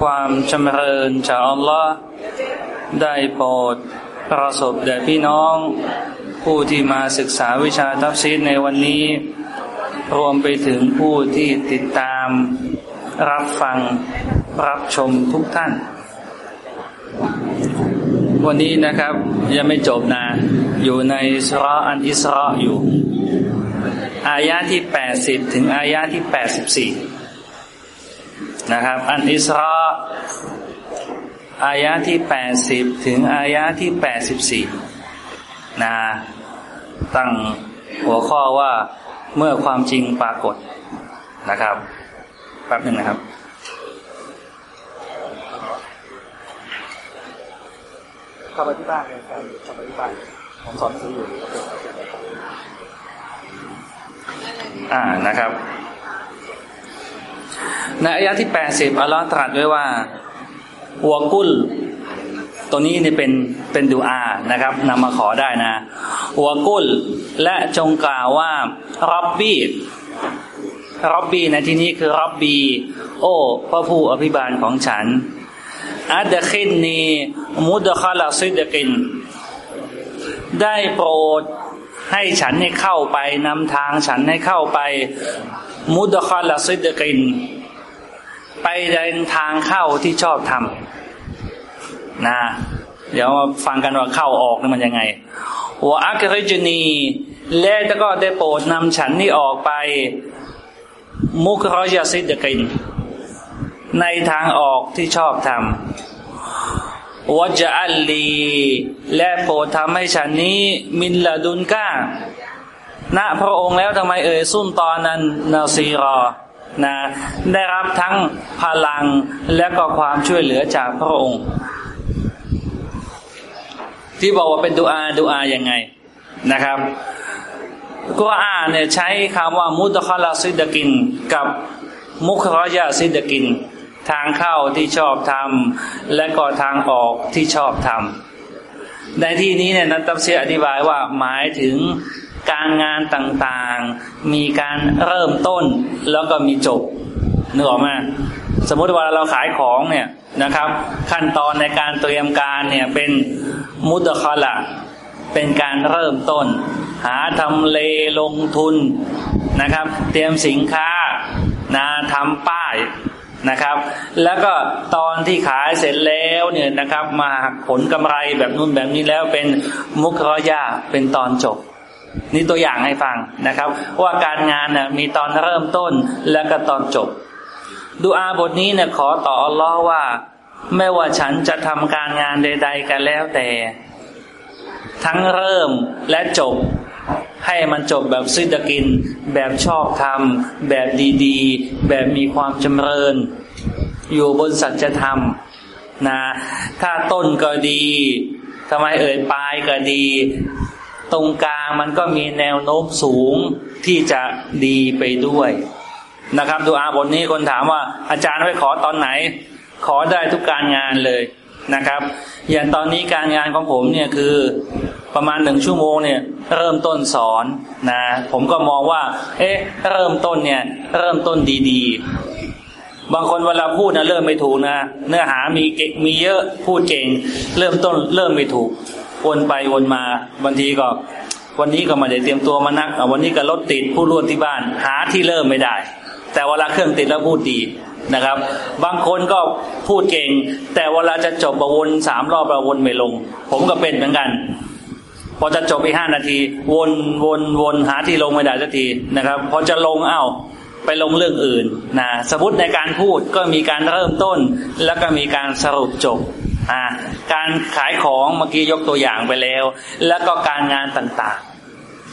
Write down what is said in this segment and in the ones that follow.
ความจำเริญจากอัลลอฮ์ได้โปรดประสบแด่พี่น้อง ผู้ที่มาศึกษาวิชาทัฟซีดในวันนี้ รวมไปถึงผู้ที่ติดตาม รับฟังรับชมทุกท่าน วันนี้นะครับยังไม่จบนะ อยู่ในสุราอันอิสราอยู่ อายะที่แปดสิบถึงอายะที่แปดสิบสี่ นะครับ อันอิสราอายะที่แปดสิบถึงอายะที่แปดสิบสี่นะตั้งหัวข้อว่าเมื่อความจริงปรากฏนะครับแป๊บหนึ่งนะครับเข้าไปที่บ้านเลยครับเข้าไปที่บ้านผมสอนหนังสืออยู่อ่านะครับ ในอายะที่แปดสิบอัลลอฮ์ตรัสไว้ว่าหัวกุลตัวนี้เนี่ยเป็นเป็นดูอานะครับนำมาขอได้นะหัวกุลและจงกล่าวว่ารับบีรับบีในที่นี้คือรับบีโอ้พระผู้อภิบาลของฉันอัดคินนีมุดคาลาซิดกิน ได้โปรดให้ฉันให้เข้าไปนำทางฉันให้เข้าไป มุดคาลาซิดกิน ไปเดินทางเข้าที่ชอบทำนะ เดี๋ยวมาฟังกันว่าเข้าออกนี่มันยังไงวะอักริจนีและก็ได้โปรดนำฉันนี่ออกไป มุครอยาซิดกิน ในทางออกที่ชอบทำวะจอัลลี และโปรดทำให้ฉันนี้ มินละดุนก้า ณพระองค์แล้วทำไมเอ่ยสุนตอนนั้นนาซีรอนะได้รับทั้งพลังและก็ความช่วยเหลือจากพระองค์ ที่บอกว่าเป็นดูอาดูอายังไงนะครับกุรอานเนี่ยใช้คำว่ามุตคลาซิดกิน กับมุครยาซิดกิน ทางเข้าที่ชอบทำและก็ทางออกที่ชอบทำในที่นี้เนี่ยนันตับเสียอธิบายว่าหมายถึง การงานต่างๆ มีการเริ่มต้นแล้วก็มีจบนึกออกไหมสมมติว่าเราขายของเนี่ยนะครับ ขั้นตอนในการเตรียมการเนี่ยเป็นมุตคละเป็นการเริ่มต้น หาทำเลลงทุนนะครับ เตรียมสินค้านาทำป้ายนะครับ แล้วก็ตอนที่ขายเสร็จแล้วเนี่ยนะครับ มาผลกำไรแบบนู้นแบบนี้แล้วเป็นมุขรยาเป็นตอนจบ นี่ตัวอย่างให้ฟังนะครับ ว่าการงานน่ยมีตอนเริ่มต้นและก็ตอนจบดูอาบทนี้เนี่ยขอต่ออัลลอฮ์ว่า ไม่ว่าฉันจะทำการงานใด ๆ กันแล้วแต่ ทั้งเริ่มและจบ ให้มันจบแบบซิดกิน แบบชอบทำแบบดีๆ แบบมีความจำเริญ อยู่บนสัจธรรมนะถ้าต้นก็ดีทำไมเอ่ยปลายก็ดี ตรงกลางมันก็มีแนวโน้มสูงที่จะดีไปด้วยนะครับดูอาบทนี้คนถามว่าอาจารย์ไว้ขอตอนไหน ขอได้ทุกการงานเลยนะครับ อย่างตอนนี้การงานของผมเนี่ยคือประมาณหนึ่งชั่วโมงเนี่ยเริ่มต้นสอนนะผมก็มองว่า เอ๊ะ เริ่มต้นเนี่ยเริ่มต้นดีๆ บางคนเวลาพูดนะเริ่มไม่ถูกนะ เนื้อหามีเก่งมีเยอะพูดเก่ง เริ่มต้นเริ่มไม่ถูก วนไปวนมาบางทีก็ วันนี้ก็ไมาได้เตรียมตัวมานักวันนี้ก็รถติดผู้ร่วมที่บ้าน หาที่เริ่มไม่ได้ แต่เวลาเครื่องติดแล้วพูดดีนะครับ บางคนก็พูดเก่ง แต่เวลาจะจบประวนสามรอบประวนไม่ลง ผมก็เป็นเหมือนกัน พอจะจบอีกห้านาที วนวนวนหาที่ลงไม่ได้สักทีนะครับ พอจะลงเอ้าไปลงเรื่องอื่นนะสมมติในการพูดก็มีการเริ่มต้น แล้วก็มีการสรุปจบ อ่าการขายของเมื่อกี้ยกตัวอย่างไปแล้ว แล้วก็การงานต่าง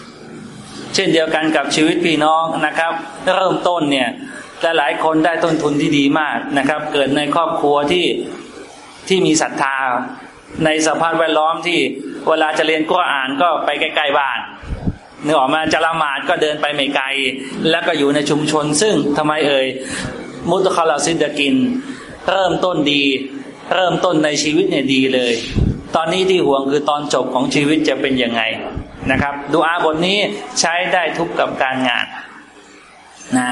ๆ เช่นเดียวกันกับชีวิตพี่น้องนะครับ เริ่มต้นเนี่ยและหลายคนได้ต้นทุนที่ดีมากนะครับ เกิดในครอบครัวที่ที่มีศรัทธา ในสภาพแวดล้อมที่เวลาจะเรียนกุรอานก็ไปใกล้ๆบ้านนึกออกมาจะละหมาดก็เดินไปไม่ไกล แล้วก็อยู่ในชุมชน ซึ่งทำไมเอ่ยมุตคาลาซิดกิน เริ่มต้นดี เริ่มต้นในชีวิตเนี่ยดีเลย ตอนนี้ที่ห่วงคือตอนจบของชีวิตจะเป็นยังไงนะครับดูอาบทนี้ใช้ได้ทุกกับการงานนะ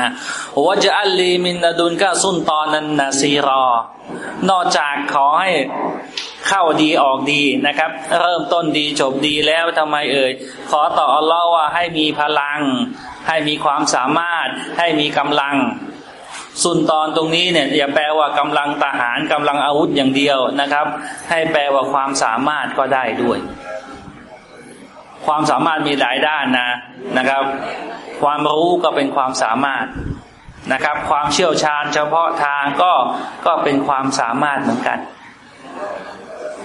วะจะอัลลีมินดุนก็สุนตอนนันนาซีรอ นอกจากขอให้เข้าดีออกดีนะครับ เริ่มต้นดีจบดีแล้วทำไมเอ่ยขอต่ออัลลอฮ์ว่าให้มีพลัง ให้มีความสามารถ ให้มีกำลัง สุนตอนตรงนี้เนี่ยอย่าแปลว่ากำลังทหารกำลังอาวุธอย่างเดียวนะครับ ให้แปลว่าความสามารถก็ได้ด้วย ความสามารถมีหลายด้านนะนะครับ ความรู้ก็เป็นความสามารถนะครับ ความเชี่ยวชาญเฉพาะทางก็ก็เป็นความสามารถเหมือนกัน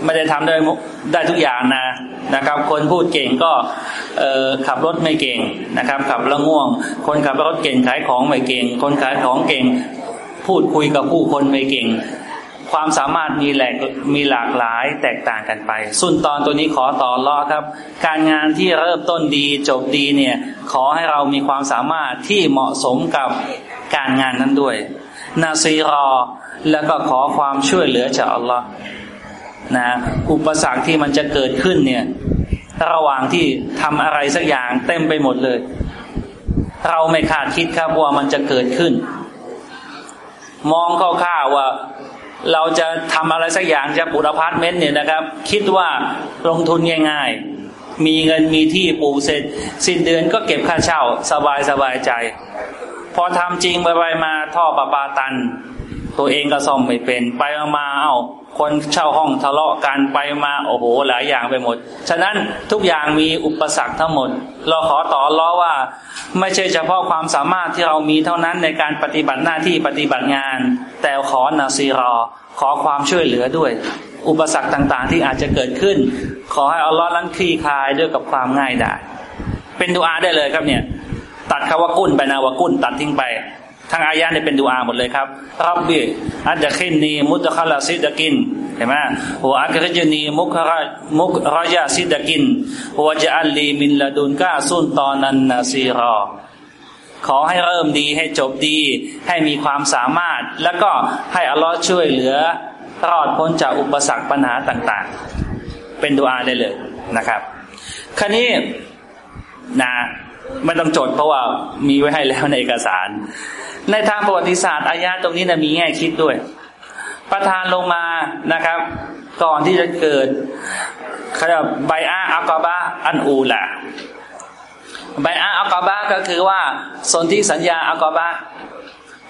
ไม่ได้ทำได้ได้ทุกอย่างนะนะครับ คนพูดเก่งก็เออขับรถไม่เก่งนะครับ ขับแล้วง่วง คนขับรถเก่งขายของไม่เก่ง คนขายของเก่ง พูดคุยกับผู้คนไม่เก่ง ความสามารถมีแหลกมีหลากหลายแตกต่างกันไปสุนตอนตัวนี้ขอต่อรอครับ การงานที่เริ่มต้นดีจบดีเนี่ยขอให้เรามีความสามารถที่เหมาะสมกับการงานนั้นด้วย นาซีรอ แล้วก็ขอความช่วยเหลือจากอัลลอฮ์ นะอุปสรรคที่มันจะเกิดขึ้นเนี่ย ระหว่างที่ทำอะไรสักอย่างเต็มไปหมดเลย เราไม่คาดคิดครับว่ามันจะเกิดขึ้น มองคร่าวๆว่าเราจะทำอะไรสักอย่างจะปลูกอพาร์ตเมนต์เนี่ยนะครับ คิดว่าลงทุนง่ายๆ มีเงินมีที่ปลูกเสร็จ สิ้นเดือนก็เก็บค่าเช่าสบายสบายใจ พอทำจริงไปไปมาท่อประปาตัน ตัวเองก็ซ่อมไม่เป็นไปมาเอ้าคนเช่าห้องทะเลาะกันไปมาโอ้โหหลายอย่างไปหมด ฉะนั้นทุกอย่างมีอุปสรรคทั้งหมด เราขอต่อล้อว่า ไม่ใช่เฉพาะความสามารถที่เรามีเท่านั้นในการปฏิบัติหน้าที่ปฏิบัติงาน แต่ขอนาซีรอ ขอความช่วยเหลือด้วย อุปสรรคต่างๆ ที่อาจจะเกิดขึ้น ขอให้อัลลอฮ์นั้นคลี่คลายด้วยกับความง่ายได้เป็นดูอาได้เลยครับเนี่ย ตัดคำว่ากุ้นไปนะว่ากุ้นตัดทิ้งไป ทั้งอายะเนี่ยเป็นดูอาหมดเลยครับรับบีอัจจะขินนีมุตคลาซิดกินเห็นไหมหัวอักรจนีมุครามุครายาซิดกินหัวจะอัลลีมินละดุนก้าสุนตอนันนาซีรอขอให้เริ่มดีให้จบดี ให้มีความสามารถ แล้วก็ให้อัลลอฮ์ช่วยเหลือรอดพ้นจากอุปสรรคปัญหาต่างๆ เป็นดูอาได้เลยนะครับคราวนี้นะไม่ต้องจดเพราะว่ามีไว้ให้แล้วในเอกสาร ในทางประวัติศาสตร์อายะตรงนี้นะมีแง่คิดด้วย ประธานลงมานะครับ ก่อนที่จะเกิดเขาเรียกไบอาอัลกอบาอันอูละไบอาอัลกอบาก็คือว่าสนธิสัญญาอัลกอบา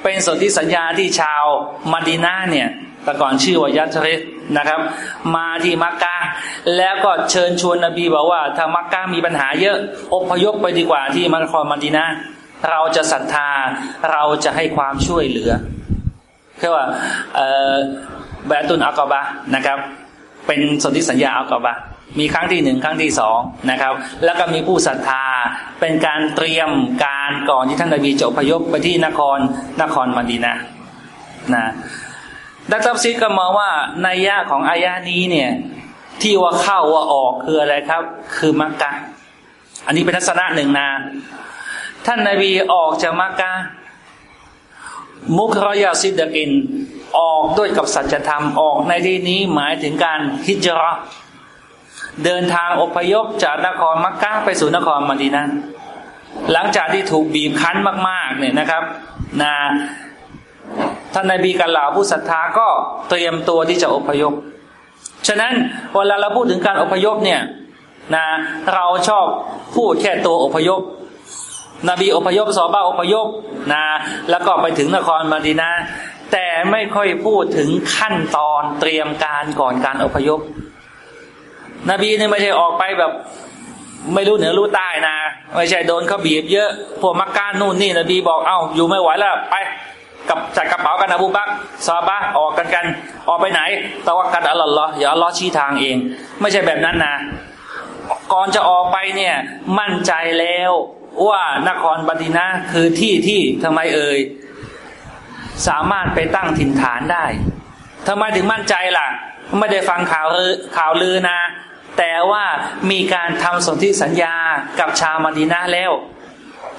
เป็นสนธิสัญญาที่ชาวมาดีนาเนี่ยแต่ก่อนชื่อว่ายัตริสนะครับ มาที่มักกะแล้วก็เชิญชวนนบีบอกว่าถ้ามักกะมีปัญหาเยอะอพยพไปดีกว่าที่มักคอมาดีนา เราจะศรัทธา เราจะให้ความช่วยเหลือคือว่าแบตุนอัลกอบะนะครับ เป็นสนธิสัญญาอัลกอบะมีครั้งที่หนึ่งครั้งที่สองนะครับ แล้วก็มีผู้ศรัทธาเป็นการเตรียมการก่อนที่ท่านนบีจะพยพไปที่นครนครมดีนานะดักตับซีก็มองว่าในยะของอายะนี้เนี่ย ที่ว่าเข้าว่าออกคืออะไรครับ คือมักกะอันนี้เป็นทัศนะหนึ่งนะ ท่านนาบีออกจากมักกะมุครยาซิดกินออกด้วยกับสัจธรรมออกในที่นี้หมายถึงการฮิจรัเดินทางอพยพจากนครมักกะไปสู่นครมดีนาหลังจากที่ถูกบีบคั้นมาก ๆ เนี่ยนะครับนะท่านนบีกันเหล่าผู้ศรัทธาก็เตรียมตัวที่จะอพยพ ฉะนั้นเวลาเราพูดถึงการอพยพเนี่ยนะเราชอบพูดแค่ตัวอพยพ นบีอพยพสอบ้าอพยพนะ แล้วก็ไปถึงนครมาดีนาแต่ไม่ค่อยพูดถึงขั้นตอนเตรียมการก่อนการอพยพ นบีเนี่ยไม่ใช่ออกไปแบบ ไม่รู้เหนือรู้ใต้นะ ไม่ใช่โดนเขาบีบเยอะ พวกมักกะนู่นนี่นบีบอกเอ้าอยู่ไม่ไหวแล้วไปกับจัดกระเป๋ากันอบูบักซาบะออกกันกัน ออกไปไหนตะวักกันอัลลอฮ์อย่าอัลลอฮ์ชี้ทางเอง ไม่ใช่แบบนั้นนะก่อนจะออกไปเนี่ย มั่นใจแล้ว ว่านครบัตินะคือที่ที่ทำไมเอ่ยสามารถไปตั้งถิ่นฐานได้ทำไมถึงมั่นใจล่ะ ไม่ได้ฟังข่าวลือข่าวลือนะ แต่ว่ามีการทำสนธิสัญญากับชาวมาดีนาแล้ว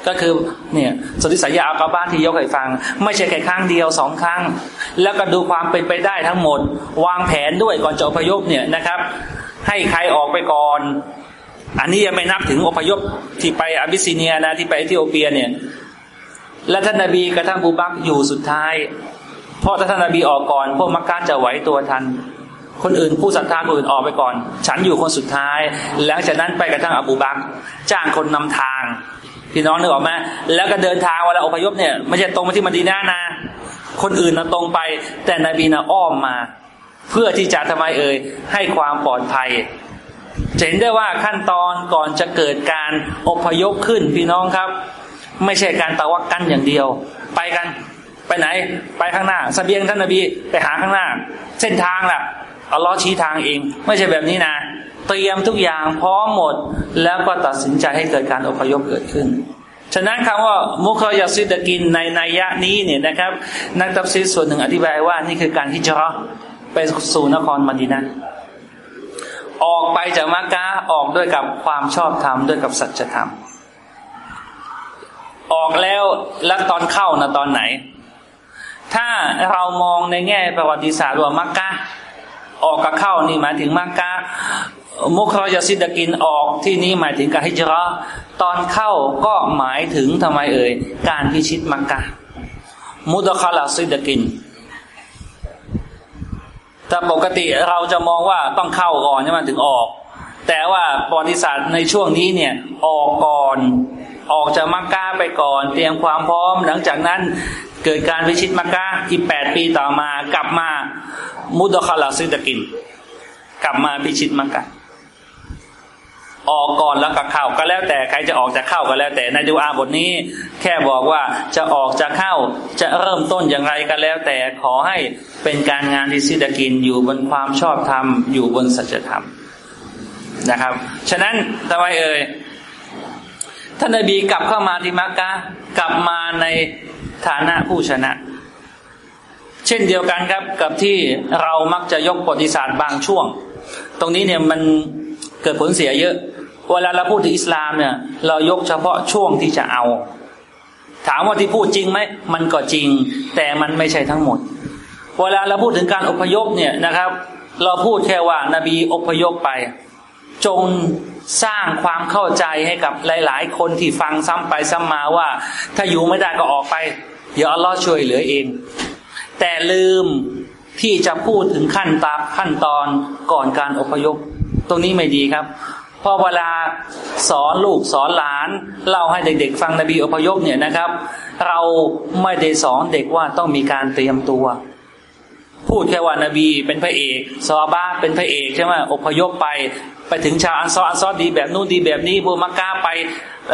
ก็คือเนี่ยสนธิสัญญาอัลกาบ้านที่ยกให้ฟัง ไม่ใช่แค่ครั้งเดียวสองครั้ง แล้วก็ดูความเป็นไปได้ทั้งหมด วางแผนด้วยก่อนจะอพยพเนี่ยนะครับ ให้ใครออกไปก่อน อันนี้ยังไม่นับถึงอพยพที่ไปอาบิสซิเนียนะที่ไปเอธิโอเปียเนี่ย และท่านนบีกับท่านบูบักอยู่สุดท้าย เพราะถ้าท่านนบีออกก่อน พวกมักกะจะไหวตัวทัน คนอื่นผู้ศรัทธาคนอื่นออกไปก่อน ฉันอยู่คนสุดท้าย หลังจากนั้นไปกับท่านอบูบักจ้างคนนำทางพี่น้องนึกออกไหมแล้วก็เดินทางเวลาอพยพเนี่ยไม่ใช่ตรงมาที่มดีนานะ คนอื่นนะตรงไป แต่นบีนะอ้อมมา เพื่อที่จะทำไมเอ่ยให้ความปลอดภัย เห็นได้ว่าขั้นตอนก่อนจะเกิดการอพยพขึ้นพี่น้องครับ ไม่ใช่การตะวักกันอย่างเดียว ไปกันไปไหน ไปข้างหน้าสเสบียงท่านนบีไปหาข้างหน้า เส้นทางล่ะอัลลอฮ์ชี้ทางเอง ไม่ใช่แบบนี้นะ เตรียมทุกอย่างพร้อมหมด แล้วก็ตัดสินใจให้เกิดการอพยพเกิดขึ้น ฉะนั้นคำว่ามุคยาซิดกินในนัยยะนี้เนี่ยนะครับ นักตัฟซีส่วนหนึ่งอธิบายว่านี่คือการฮิจราะไปสู่นครมดีนะ ออกไปจากมักกะออกด้วยกับความชอบธรรมด้วยกับสัจธรรม ออกแล้วแล้วตอนเข้านะตอนไหน ถ้าเรามองในแง่ประวัติศาสตร์ว่ามักกะออกกับเข้านี่หมายถึงมักกะมุครยาซิดกินออกที่นี้หมายถึงการฮิจราตอนเข้าก็หมายถึงทำไมเอ่ยการพิชิตมักกะมุดคาลาซิดกิน แต่ปกติเราจะมองว่าต้องเข้าก่อนใช่ไหมถึงออก แต่ว่าประวัติศาสตร์ในช่วงนี้เนี่ยออกก่อนออกจากมักกะไปก่อน เตรียมความพร้อม หลังจากนั้นเกิดการพิชิตมักกะอีกแปดปีต่อมากลับมามุดคาลาซิดกิน กลับมาพิชิตมักกะ ออกก่อนแล้วก็เข้าก็แล้วแต่ใครจะออกจะเข้าก็แล้ว แต่ในดูอาบทนี้ แค่บอกว่าจะออกจะเข้าจะเริ่มต้นอย่างไรก็แล้ว แต่ขอให้เป็นการงานที่ซิดกินอยู่บนความชอบธรรมอยู่บนสัจธรรมนะครับ ฉะนั้นทำไมเอ่ยท่านนบีกลับเข้ามาที่มักกะกลับมาในฐานะผู้ชนะ เช่นเดียวกันครับกับที่เรามักจะยกประวัติศาสตร์บางช่วง ตรงนี้เนี่ยมันเกิดผลเสียเยอะ เวลาเราพูดถึงอิสลามเนี่ย เรายกเฉพาะช่วงที่จะเอา ถามว่าที่พูดจริงไหมมันก็จริง แต่มันไม่ใช่ทั้งหมด เวลาเราพูดถึงการอพยพเนี่ยนะครับ เราพูดแค่ว่านาบีอพยพไป จงสร้างความเข้าใจให้กับหลาย ๆ คนที่ฟังซ้ำไปซ้ำมาว่า ถ้าอยู่ไม่ได้ก็ออกไป เดี๋ยวอัลลอฮ์ช่วยเหลือเอง แต่ลืมที่จะพูดถึงขั้นตาขั้นตอนก่อนการอพยพ ตรงนี้ไม่ดีครับ พราะเวลาสอนลูกสอนหลานเล่าให้เด็กๆ ฟังนบีอพยพเนี่ยนะครับ เราไม่ได้สอนเด็กว่าต้องมีการเตรียมตัว พูดแค่ว่านบีเป็นพระเอกซอบ้าเป็นพระเอกใช่ไหมอพยพไป ไปถึงชาวอันซออันซอดีแบบนู้นดีแบบนี้บูมักกาไป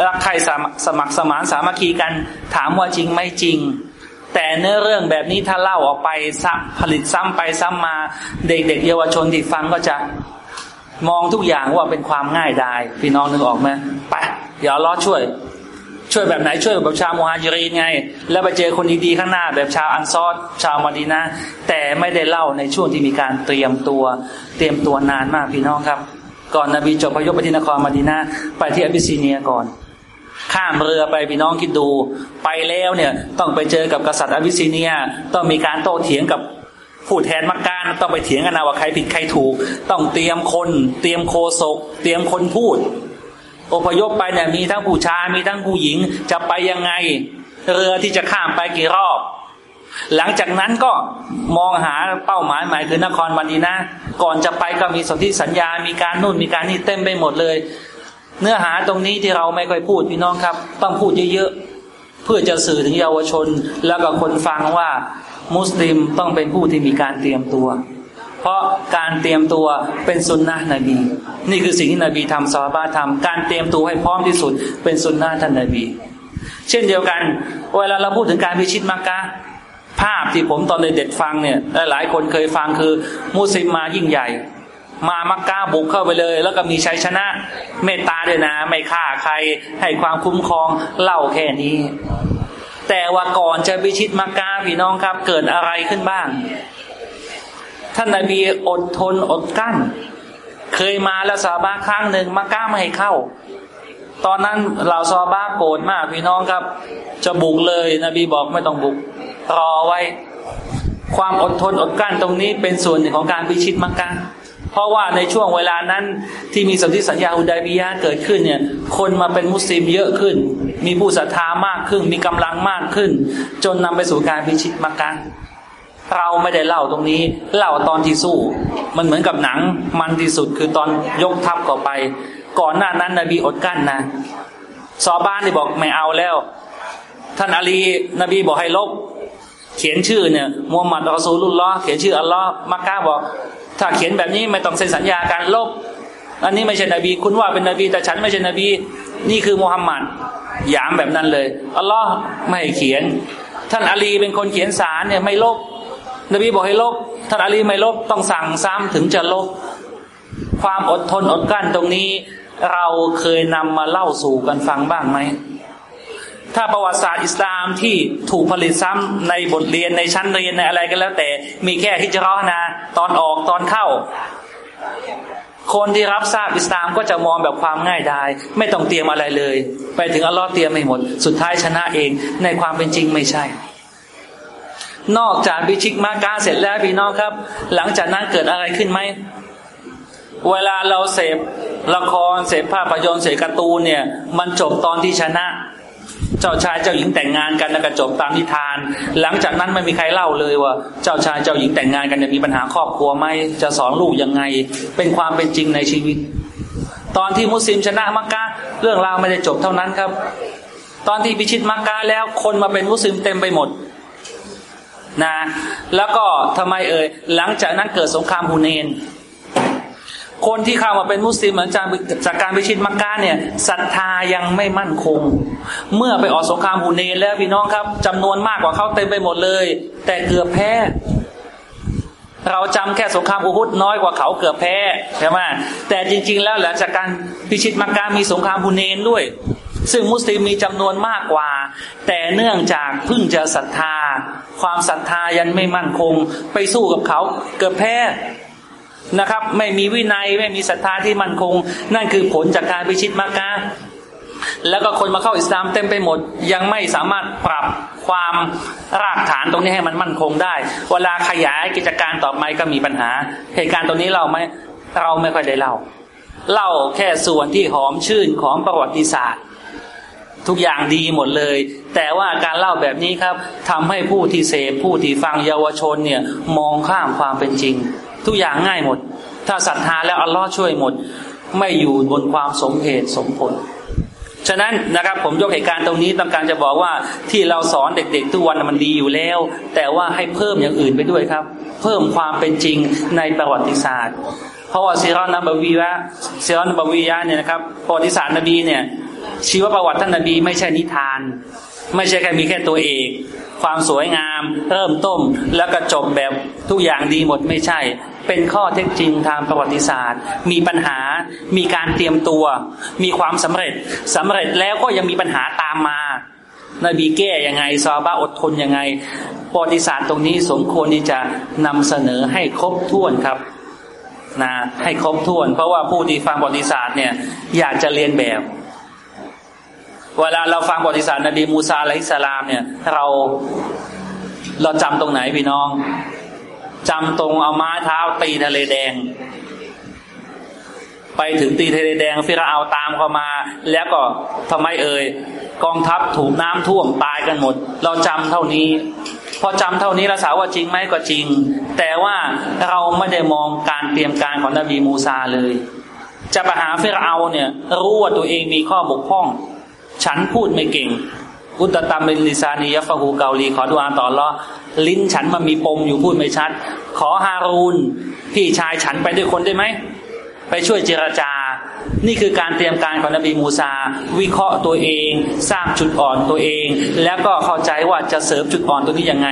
รักใครสมัครสมัครสมานสามัคคีกันถามว่าจริงไม่จริงแต่เนื้อเรื่องแบบนี้ถ้าเล่าออกไปผลิตซ้ำไปซ้ำมา เด็กๆเยาวชนที่ฟังก็จะ มองทุกอย่างว่าเป็นความง่ายดาย พี่น้องนึกออกไหมไปเดี๋ยวอัลลอฮ์ช่วย ช่วยแบบไหนช่วยแบบชาวมุฮาญิรีนไง แล้วไปเจอคนดีๆข้างหน้า แบบชาวอันซอรชาวมาดีนาแต่ไม่ได้เล่าในช่วงที่มีการเตรียมตัว เตรียมตัวนานมากพี่น้องครับ ก่อนนบีอพยพไปที่นครมาดีนาไปที่อบิสซิเนียก่อนข้ามเรือไปพี่น้องคิดดู ไปแล้วเนี่ยต้องไปเจอกับกษัตริย์อบิสซิเนีย ต้องมีการโต้เถียงกับ ผู้แทนมักกะต้องไปเถียงกันนะว่าใครผิดใครถูก ต้องเตรียมคน เตรียมโคศก เตรียมคนพูดอพยพไปเนี่ยมีทั้งผู้ชายมีทั้งผู้หญิงจะไปยังไง เรือที่จะข้ามไปกี่รอบ หลังจากนั้นก็มองหาเป้าหมายหมายคือนครมาดีนาก่อนจะไปก็มีสนธิสัญญา มีการนู่นมีการนี่เต็มไปหมดเลย เนื้อหาตรงนี้ที่เราไม่ค่อยพูดพี่น้องครับ ต้องพูดเยอะๆเพื่อจะสื่อถึงเยาวชน แล้วก็คนฟังว่า มุสลิมต้องเป็นผู้ที่มีการเตรียมตัว เพราะการเตรียมตัวเป็นสุนนะนบี นี่คือสิ่งที่นบีทำซาบาทำการเตรียมตัวให้พร้อมที่สุด เป็นสุนนะท่านนบี เช่นเดียวกัน เวลาเราพูดถึงการพิชิตมักกะภาพที่ผมตอนเด็กๆฟังเนี่ยหลายคนเคยฟังคือ มุสลิมมายิ่งใหญ่ มามักกะบุกเข้าไปเลย แล้วก็มีชัยชนะ เมตตาด้วยนะ ไม่ฆ่าใครให้ความคุ้มครองเล่าแค่นี้ แต่ว่าก่อนจะพิชิตมักกะพี่น้องครับ เกิดอะไรขึ้นบ้าง ท่านนบีอดทนอดกั้น เคยมาแล้วซาบะครั้งหนึ่งมักกะไม่ให้เข้า ตอนนั้นเราซอบาโกรธมากพี่น้องครับ จะบุกเลยนบีบอกไม่ต้องบุก รอไว้ ความอดทนอดกั้นตรงนี้เป็นส่วนหนึ่งของการพิชิตมักกะ เพราะว่าในช่วงเวลานั้นที่มีสันธิสัญญาอุดัยบียะเกิดขึ้นเนี่ย คนมาเป็นมุสลิมเยอะขึ้น มีผู้ศรัทธามากขึ้น มีกำลังมากขึ้น จนนำไปสู่การพิชิตมักกะเราไม่ได้เล่าตรงนี้ เล่าตอนที่สู้ มันเหมือนกับหนังมันที่สุดคือตอนยกทัพก่อไป ก่อนหน้านั้นนบีอดกั้นนะซอบ้านนี่บอกไม่เอาแล้ว ท่านอาลีนบีบอกให้ลบ เขียนชื่อเนี่ยมูฮัมหมัดรอซูลุลลอฮ์เขียนชื่ออัลลอฮ์มักกะบอก ถ้าเขียนแบบนี้ไม่ต้องเซ็นสัญญาการลบ อันนี้ไม่ใช่นบี คุณว่าเป็นนบีแต่ฉันไม่ใช่นบี นี่คือมูฮัมหมัดยามแบบนั้นเลยอัลลอฮ์ไม่ให้เขียน ท่านอาลีเป็นคนเขียนสารเนี่ยไม่ลบ นบีบอกให้ลบ ท่านอาลีไม่ลบต้องสั่งซ้ำถึงจะลบ ความอดทนอดกลั้นตรงนี้ เราเคยนำมาเล่าสู่กันฟังบ้างไหม ถ้าประวัติศาสตร์อิสลามที่ถูกผลิตซ้ำในบทเรียนในชั้นเรียนในอะไรก็แล้ว แต่มีแค่ฮิจรัตนะ ตอนออกตอนเข้า คนที่รับทราบอิสลามก็จะมองแบบความง่ายดาย ไม่ต้องเตรียมอะไรเลย ไปถึงอัลลอฮ์เตรียมไม่หมด สุดท้ายชนะเองในความเป็นจริงไม่ใช่ นอกจากบิชิกมากาเสร็จแล้วพี่น้องครับ หลังจากนั้นเกิดอะไรขึ้นไหมเวลาเราเสพละครเสพภาพยนตร์เสพการ์ตูนเนี่ย มันจบตอนที่ชนะ เจ้าชายเจ้าหญิงแต่งงานกันแล้วก็จบตามนิทาน หลังจากนั้นไม่มีใครเล่าเลยว่า เจ้าชายเจ้าหญิงแต่งงานกันจะมีปัญหาครอบครัวไหมจะสอนลูกยังไง เป็นความเป็นจริงในชีวิต ตอนที่มุสลิมชนะมักกะเรื่องราวไม่ได้จบเท่านั้นครับ ตอนที่พิชิตมักกะแล้วคนมาเป็นมุสลิมเต็มไปหมดนะแล้วก็ทำไมเอ่ยหลังจากนั้นเกิดสงครามฮูเนน คนที่เข้ามาเป็นมุสลิมหลังจากจากการไปชิดมักกะเนี่ยศรัทธายังไม่มั่นคง เมื่อไปออกสงครามฮูเนแล้วพี่น้องครับจำนวนมากกว่าเขาเต็มไปหมดเลย แต่เกือบแพ้เราจำแค่สงครามอุฮุดน้อยกว่าเขาเกือบแพ้ใช่ไหมแต่จริง ๆ แล้วหลังจากการพิชิตมักกะมีสงครามฮูเนนด้วย ซึ่งมุสลิมมีจำนวนมากกว่า แต่เนื่องจากเพิ่งจะศรัทธา ความศรัทธายังไม่มั่นคง ไปสู้กับเขาเกือบแพ้ นะครับ ไม่มีวินัยไม่มีศรัทธาที่มั่นคง นั่นคือผลจากการพิชิตมักกะแล้วก็คนมาเข้าอิสลามเต็มไปหมด ยังไม่สามารถปรับความรากฐานตรงนี้ให้มันมั่นคงได้ เวลาขยายกิจการต่อไปก็มีปัญหา เหตุการณ์ตรงนี้เราไม่เราไม่ค่อยได้เล่าเล่าแค่ส่วนที่หอมชื่นของประวัติศาสตร์ ทุกอย่างดีหมดเลย แต่ว่าการเล่าแบบนี้ครับทำให้ผู้ที่เสพผู้ที่ฟังเยาวชนเนี่ยมองข้ามความเป็นจริง ทุกอย่างง่ายหมด ถ้าศรัทธาแล้วอัลลอฮ์ช่วยหมด ไม่อยู่บนความสมเหตุสมผล ฉะนั้นนะครับผมยกเหตุการณ์ตรงนี้ต้องการจะบอกว่าที่เราสอนเด็กๆ ทุกวันมันดีอยู่แล้ว แต่ว่าให้เพิ่มอย่างอื่นไปด้วยครับ เพิ่มความเป็นจริงในประวัติศาสตร์ เพราะว่าซีรอนนบวีวะซีรอนนบวียะเนี่ยนะครับประวัติศาสตร์นบีเนี่ยชีวประวัติท่านนบีไม่ใช่นิทาน ไม่ใช่แค่มีแค่ตัวเอกความสวยงาม เริ่มต้นแล้วก็จบแบบทุกอย่างดีหมดไม่ใช่ เป็นข้อเท็จจริงทางประวัติศาสตร์ มีปัญหา มีการเตรียมตัว มีความสำเร็จสำเร็จแล้วก็ยังมีปัญหาตามมานบีแก้ยังไงซอบ้าอดทนยังไงประวัติศาสตร์ตรงนี้สมควรที่จะนำเสนอให้ครบถ้วนครับนะให้ครบถ้วน เพราะว่าผู้ที่ฟังประวัติศาสตร์เนี่ยอยากจะเรียนแบบ เวลาเราฟังประวัติศาสตร์นบีมูซาอะลัยฮิสสลามเนี่ยเราเราจำตรงไหนพี่น้อง จำตรงเอาม้าเท้าตีทะเลแดง ไปถึงตีทะเลแดงฟิราเอาตามเข้ามา แล้วก็ทำไมเอ่ยกองทัพถูกน้ำท่วมตายกันหมด เราจำเท่านี้ พอจำเท่านี้เราสาวว่าจริงไหมก็จริง แต่ว่าเราไม่ได้มองการเตรียมการของนบีมูซาเลย จะไปหาฟิราเอาเนี่ย รู้ว่าตัวเองมีข้อบกพร่อง ฉันพูดไม่เก่งอุตตามเป็นลิซานียฟะฮูเกาลีขอดูอาต่อรอ ลิ้นฉันมันมีปมอยู่พูดไม่ชัด ขอฮารูนพี่ชายฉันไปด้วยคนได้ไหม ไปช่วยเจรจา นี่คือการเตรียมการของนบีมูซา วิเคราะห์ตัวเอง สร้างจุดอ่อนตัวเอง แล้วก็เข้าใจว่าจะเสริมจุดอ่อนตัวนี้ยังไง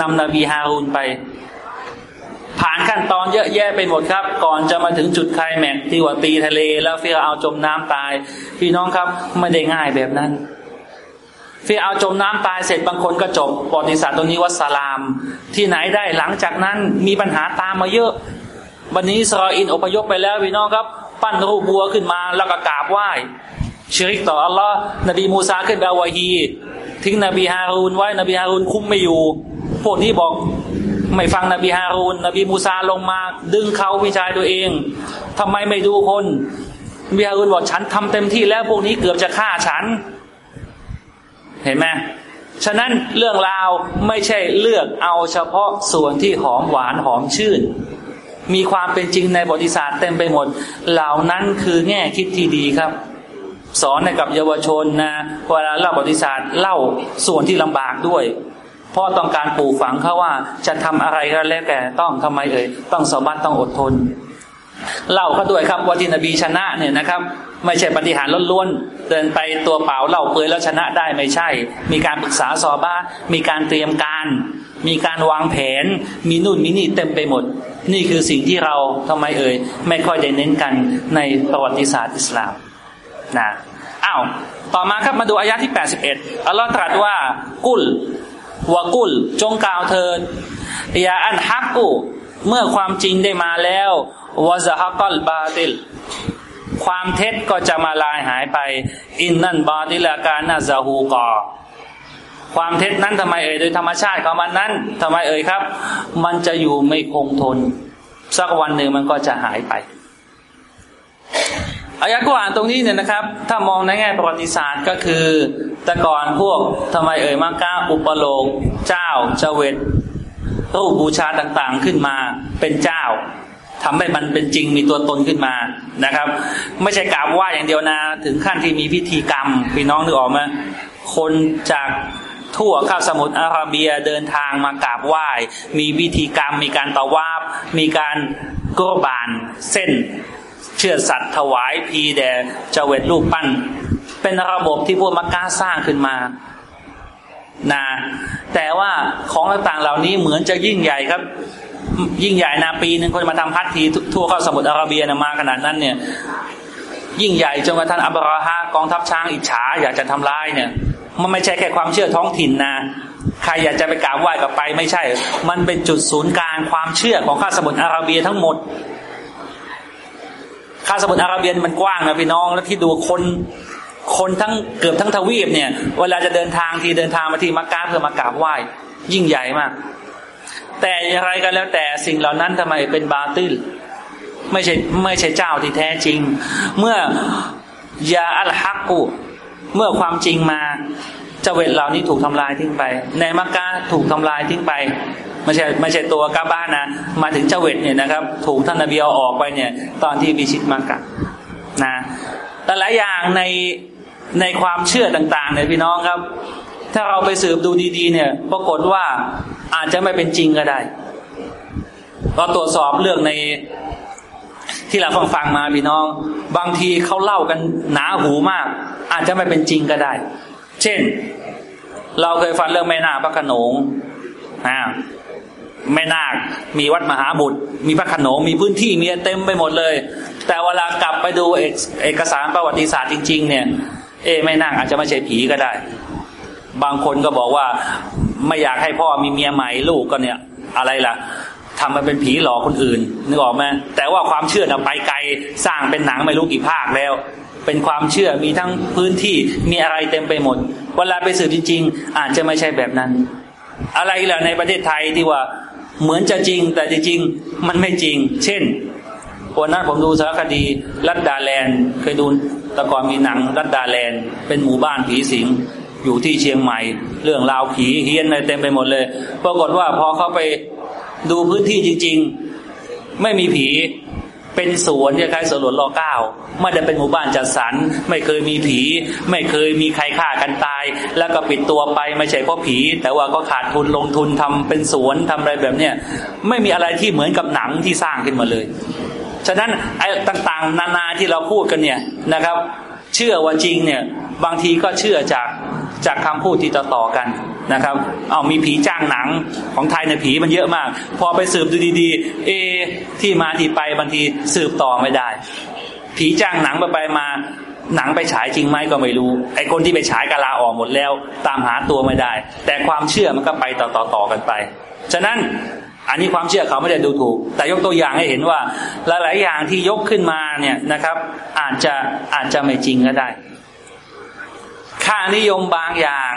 นำนบีฮารูนไป ผ่านขั้นตอนเยอะแยะไปหมดครับ ก่อนจะมาถึงจุดไคลแม็กที่ว่าตีทะเล แล้วเฟิรเอาจมน้ำตาย พี่น้องครับไม่ได้ง่ายแบบนั้น ฟิเอาจมน้ำตายเสร็จบางคนก็จบประวัติศาสตร์ตรงนี้วัสลาม ที่ไหนได้หลังจากนั้นมีปัญหาตามมาเยอะ วันนี้อิสราเอลอพยพไปแล้วพี่น้องครับ ปั้นรูปวัวขึ้นมาแล้วก็กราบไหว้ชิริกต่ออัลลอฮ์นบีมูซาขึ้นไปเอาวะฮีย์ทิ้งนบีฮารูนไว้นบีฮารูนคุมไม่อยู่พวกนี้บอกไม่ฟังนบีฮารูนนบีมูซาลงมา ดึงเคราพี่ชายตัวเองทำไมไม่ดูคนนบีฮารูนบอกฉันทำเต็มที่แล้วพวกนี้เกือบจะฆ่าฉัน เห็นไหมฉะนั้นเรื่องราวไม่ใช่เลือกเอาเฉพาะส่วนที่หอมหวานหอมชื่น มีความเป็นจริงในประวัติศาสตร์เต็มไปหมด เหล่านั้นคือแง่คิดที่ดีครับ สอนให้กับเยาวชนนะเวลาเล่าประวัติศาสตร์เล่าส่วนที่ลำบากด้วย เพราะต้องการปลูกฝังเขาว่าจะทำอะไรก็แล้วแต่ต้องทำไมเอ่ยต้องสบัดต้องอดทน เล่าเขาด้วยครับว่าที่นบีชนะเนี่ยนะครับ ไม่ใช่ปฏิหารล้วนๆเดินไปตัวเปล่าเล่าเปลือยแล้วชนะได้ไม่ใช่ มีการปรึกษาสอบ้ามีการเตรียมการ มีการวางแผน มีนู่นมีนี่เต็มไปหมด นี่คือสิ่งที่เราทำไมเอ่ยไม่ค่อยได้เน้นกันในประวัติศาสตร์อิสลามนะอ้าวต่อมาครับมาดูอายะที่ 81อัลลอฮ์ตรัสว่า กุลวะกุล จงกล่าวเถิดยาอันฮักกุ เมื่อความจริงได้มาแล้ววะซะฮักลบาติลความเท็จก็จะมาลายหายไป อินนันบาติลาการนาซาฮูกอความเท็จนั้นทำไมเอ่ยโดยธรรมชาติของมันนั้นทำไมเอ่ยครับ มันจะอยู่ไม่คงทน สักวันหนึ่งมันก็จะหายไปอายะกุรอานตรงนี้เนี่ยนะครับ ถ้ามองในแง่ประวัติศาสตร์ก็คือ แต่ก่อนพวกทำไมเอ่ยมักกะอุปโลกเจ้าเจเวต รูปบูชาต่างๆขึ้นมาเป็นเจ้าทำให้มันเป็นจริงมีตัวตนขึ้นมานะครับ ไม่ใช่กราบไหว้อย่างเดียวนะ ถึงขั้นที่มีพิธีกรรมพี่น้องนึกออกไหมคนจากทั่วข้าวสมุทรอาระเบียเดินทางมากราบไหว้ มีพิธีกรรม มีการตะวาบมีการกรบานเส้น เชื่อสัตว์ถวายพีแด่เจเวตรูปปั้น เป็นระบบที่พวกมักกะสร้างขึ้นมา นะแต่ว่าของต่างๆเหล่านี้เหมือนจะยิ่งใหญ่ครับ ยิ่งใหญ่นะปีหนึ่งคนมาทำพัดทีทั่วเข้าสมุทรอาระเบียนะมาขนาดนั้นเนี่ย ยิ่งใหญ่จนกระทั่งอับราฮะกองทัพช้างอิจฉาอยากจะทำลายเนี่ย มันไม่ใช่แค่ความเชื่อท้องถิ่นนะใครอยากจะไปกราบไหว้กับไปไม่ใช่ มันเป็นจุดศูนย์กลางความเชื่อของข้าสมุทรอาระเบียทั้งหมดข้าสมุทรอาระเบียมันกว้างนะพี่น้อง แล้วที่ดูคน คนทั้งเกือบทั้งทวีปเนี่ย เวลาจะเดินทางทีเดินทางมาที่มักกะเพื่อมากราบไหว้ยิ่งใหญ่มาก แต่อย่างไรก็แล้วแต่สิ่งเหล่านั้นทำไมเป็นบาติลไม่ใช่ไม่ใช่เจ้าที่แท้จริง เมื่อยาอัลฮักกุเมื่อความจริงมาเจเวตเหล่านี้ถูกทำลายทิ้งไป ในมักกะถูกทำลายทิ้งไปไม่ใช่ไม่ใช่ตัวกาบ้านนะมาถึงเจเวตเนี่ยนะครับ ถูกท่านนบีเอาออกไปเนี่ย ตอนที่บิชิตมักกะนะแต่หลายอย่างใน ในความเชื่อต่างๆเนี่ยพี่น้องครับ ถ้าเราไปสืบดูดี ๆ เนี่ย ปรากฏว่าอาจจะไม่เป็นจริงก็ได้เราตรวจสอบเรื่องในที่เราฟังฟังมาพี่น้อง บางทีเขาเล่ากันหนาหูมาก อาจจะไม่เป็นจริงก็ได้ เช่น เราเคยฟังเรื่องแม่นาคพระขนงอ่าแม่นาค มีวัดมหาบุตร มีพระขนงมีพื้นที่มีเต็มไปหมดเลย แต่เวลากลับไปดูเอกสารประวัติศาสตร์จริง ๆ เนี่ย เอแม่นาคอาจจะไม่ใช่ผีก็ได้ บางคนก็บอกว่าไม่อยากให้พ่อมีเมียใหม่ลูกก็เนี่ย อะไรล่ะทำมันเป็นผีหลอกคนอื่นนึกออกไหมแต่ว่าความเชื่อน่ะไปไกลสร้างเป็นหนังไม่รู้กี่ภาคแล้ว เป็นความเชื่อมีทั้งพื้นที่มีอะไรเต็มไปหมด เวลาไปสืบจริง ๆ อาจจะไม่ใช่แบบนั้น อะไรล่ะในประเทศไทยที่ว่าเหมือนจะจริงแต่จริงๆมันไม่จริง เช่น วันนั้นผมดูสารคดีรัดดาแลนด์เคยดูแต่ก่อนมีหนังรัดดาแลนด์เป็นหมู่บ้านผีสิงอยู่ที่เชียงใหม่ เรื่องราวผีเฮี้ยนอะไรเต็มไปหมดเลย ปรากฏว่าพอเขาไปดูพื้นที่จริง ๆ ไม่มีผีเป็นสวนคล้ายๆสวนหลวงรอเก้าไม่ได้เป็นหมู่บ้านจัดสรรไม่เคยมีผี ไม่เคยมีใครฆ่ากันตาย แล้วก็ปิดตัวไปไม่ใช่เพราะผี แต่ว่าก็ขาดทุนลงทุนทำเป็นสวนทำอะไรแบบเนี้ยไม่มีอะไรที่เหมือนกับหนังที่สร้างขึ้นมาเลย ฉะนั้นไอ้ต่างๆ นานาที่เราพูดกันเนี่ยนะครับ เชื่อว่าจริงเนี่ยบางทีก็เชื่อจากจากคำพูดที่ต่อต่อกันนะครับ เอามีผีจ้างหนังของไทยในผีมันเยอะมาก พอไปสืบดูดีๆ เอ ที่มาที่ไปบางทีสืบต่อไม่ได้ ผีจ้างหนังไปไปมาหนังไปฉายจริงไหมก็ไม่รู้ ไอ้คนที่ไปฉายกาลาออกหมดแล้ว ตามหาตัวไม่ได้ แต่ความเชื่อมันก็ไปต่อต่อต่อกันไป ฉะนั้น อันนี้ความเชื่อเขาไม่ได้ดูถูก แต่ยกตัวอย่างให้เห็นว่า หลาย ๆ อย่างที่ยกขึ้นมาเนี่ยนะครับ อาจจะอาจจะไม่จริงก็ได้ ค่านิยมบางอย่าง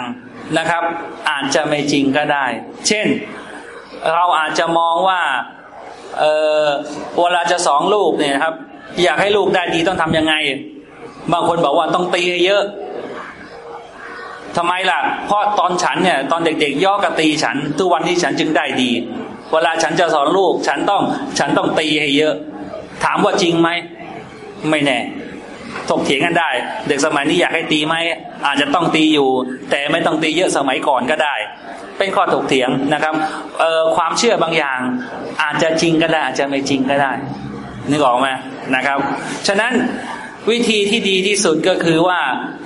นะครับ อาจจะไม่จริงก็ได้ เช่น เราอาจจะมองว่าเออเวลาจะสองลูกเนี่ยครับ อยากให้ลูกได้ดีต้องทำยังไง บางคนบอกว่าต้องตีให้เยอะทำไมล่ะ เพราะตอนฉันเนี่ย ตอนเด็กๆย่อกระตีฉันทุกวันนี้ฉันจึงได้ดี เวลาฉันจะสอนลูก ฉันต้อง ฉันต้องตีให้เยอะ ถามว่าจริงไหม ไม่แน่ถกเถียงกันได้ เด็กสมัยนี้อยากให้ตีไหมอาจจะต้องตีอยู่ แต่ไม่ต้องตีเยอะสมัยก่อนก็ได้ เป็นข้อถกเถียงนะครับเออความเชื่อบางอย่าง อาจจะจริงก็ได้ อาจจะไม่จริงก็ได้นึกออกไหมนะครับ ฉะนั้นวิธีที่ดีที่สุดก็คือว่า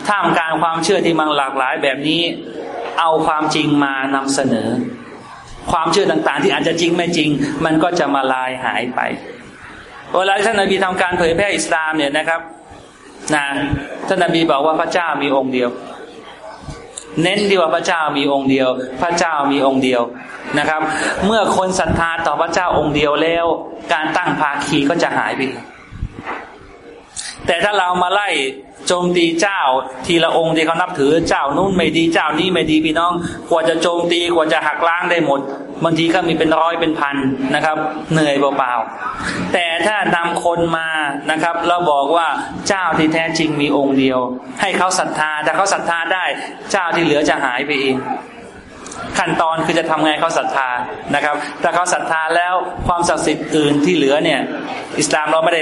ท่ามกลางความเชื่อที่มันหลากหลายแบบนี้ เอาความจริงมานำเสนอ ความเชื่อต่างๆ ที่อาจจะจริงไม่จริง มันก็จะมาลายหายไปเวลาท่านนบีทำการเผยแพร่อิสลามเนี่ยนะครับนะท่านนบีบอกว่าพระเจ้ามีองค์เดียว เน้นดีว่าพระเจ้ามีองค์เดียว พระเจ้ามีองค์เดียวนะครับ เมื่อคนศรัทธาต่อพระเจ้าองค์เดียวแล้ว การตั้งภาคีก็จะหายไปแต่ถ้าเรามาไล่ โจมตีเจ้า ทีละองค์ที่เขานับถือเจ้านู้นไม่ดีเจ้านี้ไม่ดีพี่น้อง กว่าจะโจมตีกว่าจะหักล้างได้หมดบางทีก็มีเป็นร้อยเป็นพันนะครับ เหนื่อยเปล่าๆแต่ถ้านำคนมานะครับเราบอกว่าเจ้าที่แท้จริงมีองค์เดียว ให้เขาศรัทธาแต่เขาศรัทธาได้ เจ้าที่เหลือจะหายไปเอง ขั้นตอนคือจะทำไงเขาศรัทธานะครับ ถ้าเขาศรัทธาแล้วความศักดิ์สิทธิ์อื่นที่เหลือเนี่ย อิสลามเราไม่ได้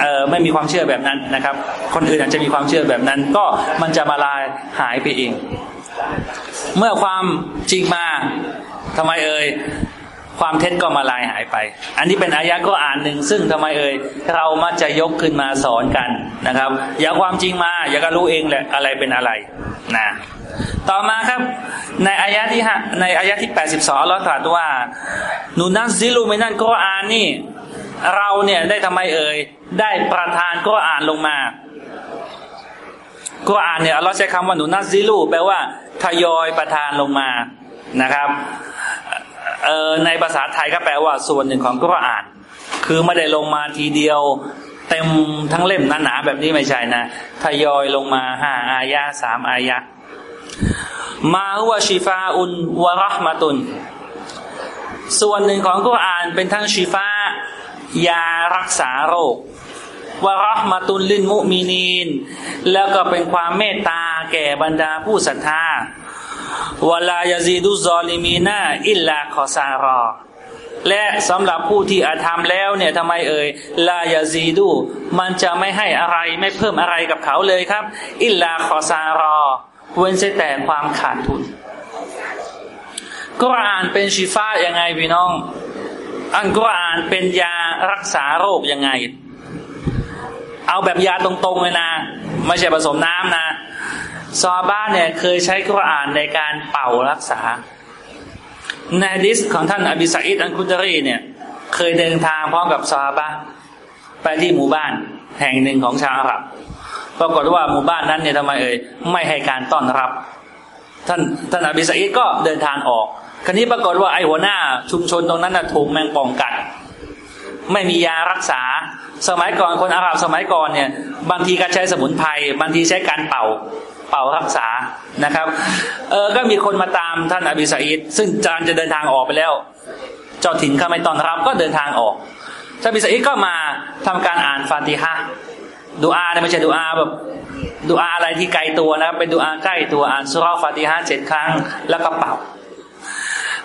เอ่อไม่มีความเชื่อแบบนั้นนะครับ คนอื่นอาจจะมีความเชื่อแบบนั้น ก็มันจะมาลายหายไปเอง เมื่อความจริงมาทำไมเอ่ยความเท็จก็มาลายหายไป อันนี้เป็นอายะก็อ่านหนึ่งซึ่งทำไมเอ่ยเรามักจะยกขึ้นมาสอนกันนะครับ อย่าความจริงมา อย่าก็รู้เองแหละอะไรเป็นอะไรนะ ต่อมาครับในอายะที่ฮะในอายะที่แปดสิบสองเราตรัสว่านูนัสซิลูมินันก็อ่านนี่ เราเนี่ยได้ทำไมเอ่ยได้ประทานก็อ่านลงมา ก็อ่านเนี่ยเราใช้คำว่าหนูนัสซิลูแปลว่าทยอยประทานลงมานะครับเอ่อในภาษาไทยก็แปลว่าส่วนหนึ่งของกุรอาน คือไม่ได้ลงมาทีเดียวเต็มทั้งเล่มหนาๆแบบนี้ไม่ใช่นะทยอยลงมาห้าอายะสามอายะ มาฮุวชิฟาอุนวะรหมะตุน ส่วนหนึ่งของกุรอานเป็นทั้งชิฟายารักษาโรควะรหมะตุนลินมุมินีน แล้วก็เป็นความเมตตาแก่บรรดาผู้ศรัทธาวลายาซีดุซอลิมีนาอิลลาคอซารอ และสำหรับผู้ที่อาธรรมแล้วเนี่ยทำไมเอ่ยลายาซีดู มันจะไม่ให้อะไรไม่เพิ่มอะไรกับเขาเลยครับ อิลลาคอซารอ เว้นแต่ความขาดทุน กุรอานเป็นชีฟ้ายังไงพี่น้อง อันกุรอานเป็นยารักษาโรคยังไง เอาแบบยาตรงๆเลยนะ ไม่ใช่ผสมน้ำนะ ซอบ้านเนี่ยเคยใช้กุรอานในการเป่ารักษาในดิษของท่านอบิสัยดอันคุตรีเนี่ย เคยเดินทางพร้อมกับซอบ้าไปที่หมู่บ้าน แห่งหนึ่งของชาวอาหรับ ปรากฏว่าหมู่บ้านนั้นเนี่ยทำไมเอ่ยไม่ให้การต้อนรับ ท่านท่านอบิสัยดก็เดินทางออกคราวนี้ปรากฏว่าไอ้หัวหน้าชุมชนตรงนั้นน่ะถูกแมงป่องกัด ไม่มียารักษา สมัยก่อนคนอาหรับสมัยก่อนเนี่ย บางทีก็ใช้สมุนไพรบางทีใช้การเป่าเป่ารักษานะครับ เออก็มีคนมาตามท่านอบิสัยดซึ่งจานจะเดินทางออกไปแล้ว เจ้าถิ่นเขาไม่ต้อนรับก็เดินทางออกท่านอบิสัยดก็มาทำการอ่านฟาติฮะ ดูอาเนี่ยไม่ใช่ดูอาแบบดูอาอะไรที่ไกลตัวนะ เป็นดูอาใกล้ตัวอ่านสุราฟาติฮะเจ็ดครั้งแล้วก็เป่า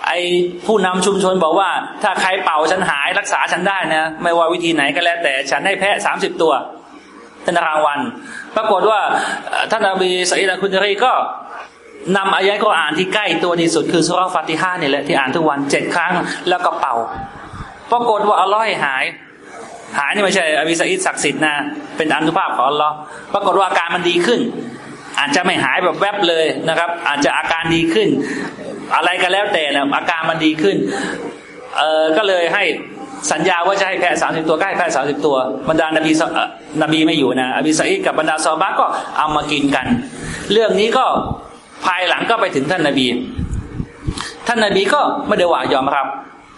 ไอ้ผู้นำชุมชนบอกว่า ถ้าใครเป่าฉันหายรักษาฉันได้นะ ไม่ว่าวิธีไหนก็แล้ว แต่ฉันให้แพะสามสิบตัวเป็นรางวัล ปรากฏว่าท่านอบีสัยดคุณรีก็นำอายะก็อ่านที่ใกล้ตัวที่สุดคือสุราฟาติฮาเนี่ยแหละที่อ่านทุกวันเจ็ดครั้งแล้วก็เป่า ปรากฏว่าอัลลอฮ์ให้หาย หายนี่ไม่ใช่อบีสัยศักดิ์สิทธิ์นะเป็นอนุภาพของอัลลอฮ์ปรากฏว่าอาการมันดีขึ้น อาจจะไม่หายแบบแวบเลยนะครับ อาจจะอาการดีขึ้น อะไรก็แล้วแต่นะอาการมันดีขึ้นเออก็เลยให้สัญญาว่าจะให้แพะสามสิบตัวก็ให้แพะสามสิบตัวบรรดานบีนบีไม่อยู่นะอบีสัยกับบรรดาซอบาก็เอามากินกัน เรื่องนี้ก็ภายหลังก็ไปถึงท่านนบี ท่านนบีก็ไม่ได้ว่ายอมรับ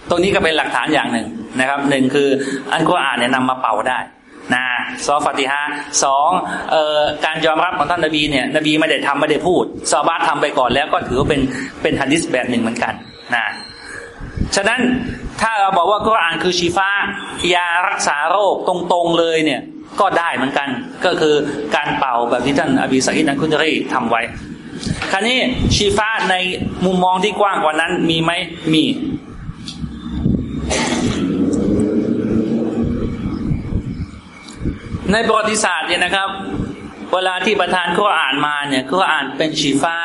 ตรงนี้ก็เป็นหลักฐานอย่างหนึ่ง นะครับหนึ่งคืออันกุรอานเนี่ยนำมาเป่าได้นะซอฟติฮะสองเอ่อการยอมรับของท่านนบีเนี่ยนบีไม่ได้ทำไม่ได้พูดซอบาทำไปก่อนแล้วก็ถือว่าเป็นเป็นฮัดดิสแบบหนึ่งเหมือนกันนะฉะนั้นถ้าเราบอกว่ากุรอานคือชีฟ้ายารักษาโรคตรงๆเลยเนี่ยก็ได้เหมือนกันก็คือการเป่าแบบที่ท่านอบีสัยนันคุจรีทำไว้ คราวนี้ชีฟ้าในมุมมองที่กว้างกว่านั้นมีไหมมี ในประวัติศาสตร์เนี่ยนะครับ เวลาที่ประธานก็อ่านมาเนี่ยก็อ่านเป็นชีฟ้า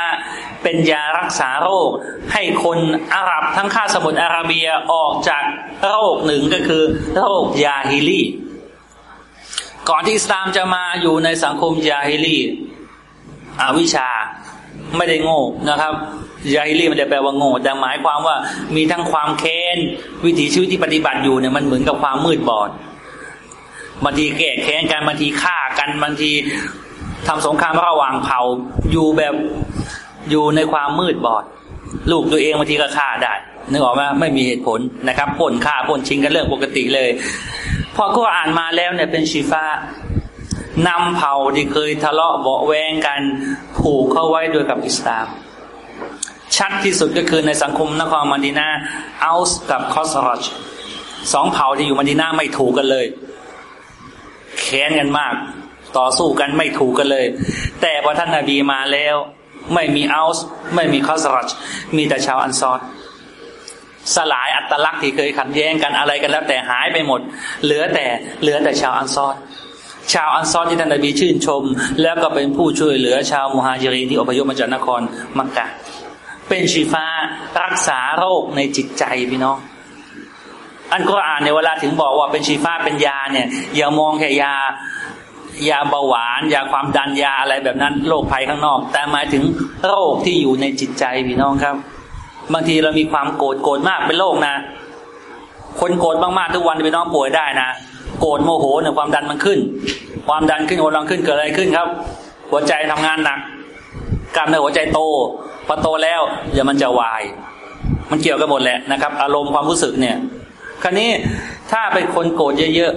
เป็นยารักษาโรค ให้คนอาหรับทั้งข้าสมุทรอาระเบียออกจากโรคหนึ่งก็คือโรคยาฮิลีก่อนที่อิสลามจะมาอยู่ในสังคมยาฮิลีอวิชาไม่ได้โง่นะครับยาฮิลีมันจะแปลว่าโง่แต่หมายความว่ามีทั้งความแค้นวิถีชีวิตที่ปฏิบัติอยู่เนี่ยมันเหมือนกับความมืดบอด บางทีแก้แค้นกันบางทีฆ่ากันบางทีทำสงครามระหว่างเผ่าอยู่แบบอยู่ในความมืดบอด ลูกตัวเองบางทีก็ฆ่าได้นึกออกไหมไม่มีเหตุผลนะครับปนฆ่าปนชิงกันเรื่องปกติเลย พอก็อ่านมาแล้วเนี่ยเป็นชีฟ้านำเผ่าที่เคยทะเลาะเบาแวงกันผูกเข้าไว้ด้วยกับอิสลามชัดที่สุดก็คือในสังคมนครมาดีนาอัลส์กับคอสรอชสองเผ่าที่อยู่มาดีนาไม่ถูกกันเลย ค้นกันมาก ต่อสู้กันไม่ถูกกันเลย แต่พอท่านนาบีมาแล้ว ไม่มีอัลส์ไม่มีคอสรอชมีแต่ชาวอันซอรสลายอัตลักษณ์ที่เคยขัดแย้งกันอะไรกันแล้วแต่หายไปหมด เหลือแต่เหลือแต่ชาวอันซอรชาวอันซอรที่ท่านนบีชื่นชม แล้วก็เป็นผู้ช่วยเหลือชาวมุฮาจิรีนที่อพยพมาจากนครมักกะ เป็นชีฟ้ารักษาโรคในจิตใจพี่น้อง อันกุรอานในเวลาถึงบอกว่าเป็นชีฟ้าเป็นยาเนี่ย อย่ามองแค่ยายาเบาหวานยาความดันยาอะไรแบบนั้นโรคภัยข้างนอก แต่หมายถึงโรคที่อยู่ในจิตใจพี่น้องครับ บางทีเรามีความโกรธโกรธมากเป็นโรคนะ คนโกรธมากๆทุกวันพี่น้องป่วยได้นะโกรธโมโหเนี่ยความดันมันขึ้น ความดันขึ้นความดันขึ้นเกิดอะไรขึ้นครับ หัวใจทำงานหนักกล้ามเนื้อหัวใจโตพอโตแล้วเดี๋ยวมันจะวาย มันเกี่ยวกันหมดแหละนะครับ อารมณ์ความรู้สึกเนี่ย คราวนี้ถ้าเป็นคนโกรธเยอะ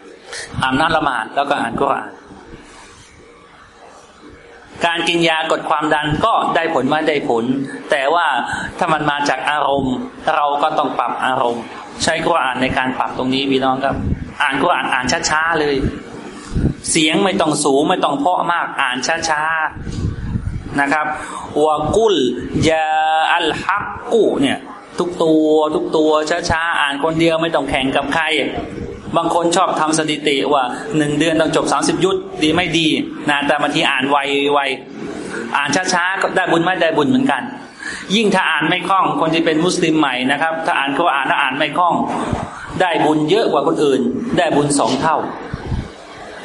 ๆอ่านน้ำละหมาดแล้วก็อ่านก็อ่าน การกินยากดความดันก็ได้ผลไม่ได้ผล แต่ว่าถ้ามันมาจากอารมณ์ เราก็ต้องปรับอารมณ์ ใช้กุรอานในการปรับตรงนี้พี่น้องครับ อ่านกุรอานอ่านช้าๆเลย เสียงไม่ต้องสูงไม่ต้องเพาะมากอ่านช้าๆนะครับวกุลยาอัลฮักกุเนี่ย ทุกตัวทุกตัวช้าๆอ่านคนเดียวไม่ต้องแข่งกับใคร บางคนชอบทำสถิติว่าหนึ่งเดือนต้องจบสามสิบยุทธดีไม่ดีนะแต่บางทีอ่านไวไวอ่านช้าๆก็ได้บุญไม่ได้บุญเหมือนกัน ยิ่งถ้าอ่านไม่คล่องคนที่เป็นมุสลิมใหม่นะครับ ถ้าอ่านก็อ่านถ้าอ่านไม่คล่อง ได้บุญเยอะกว่าคนอื่น ได้บุญสองเท่า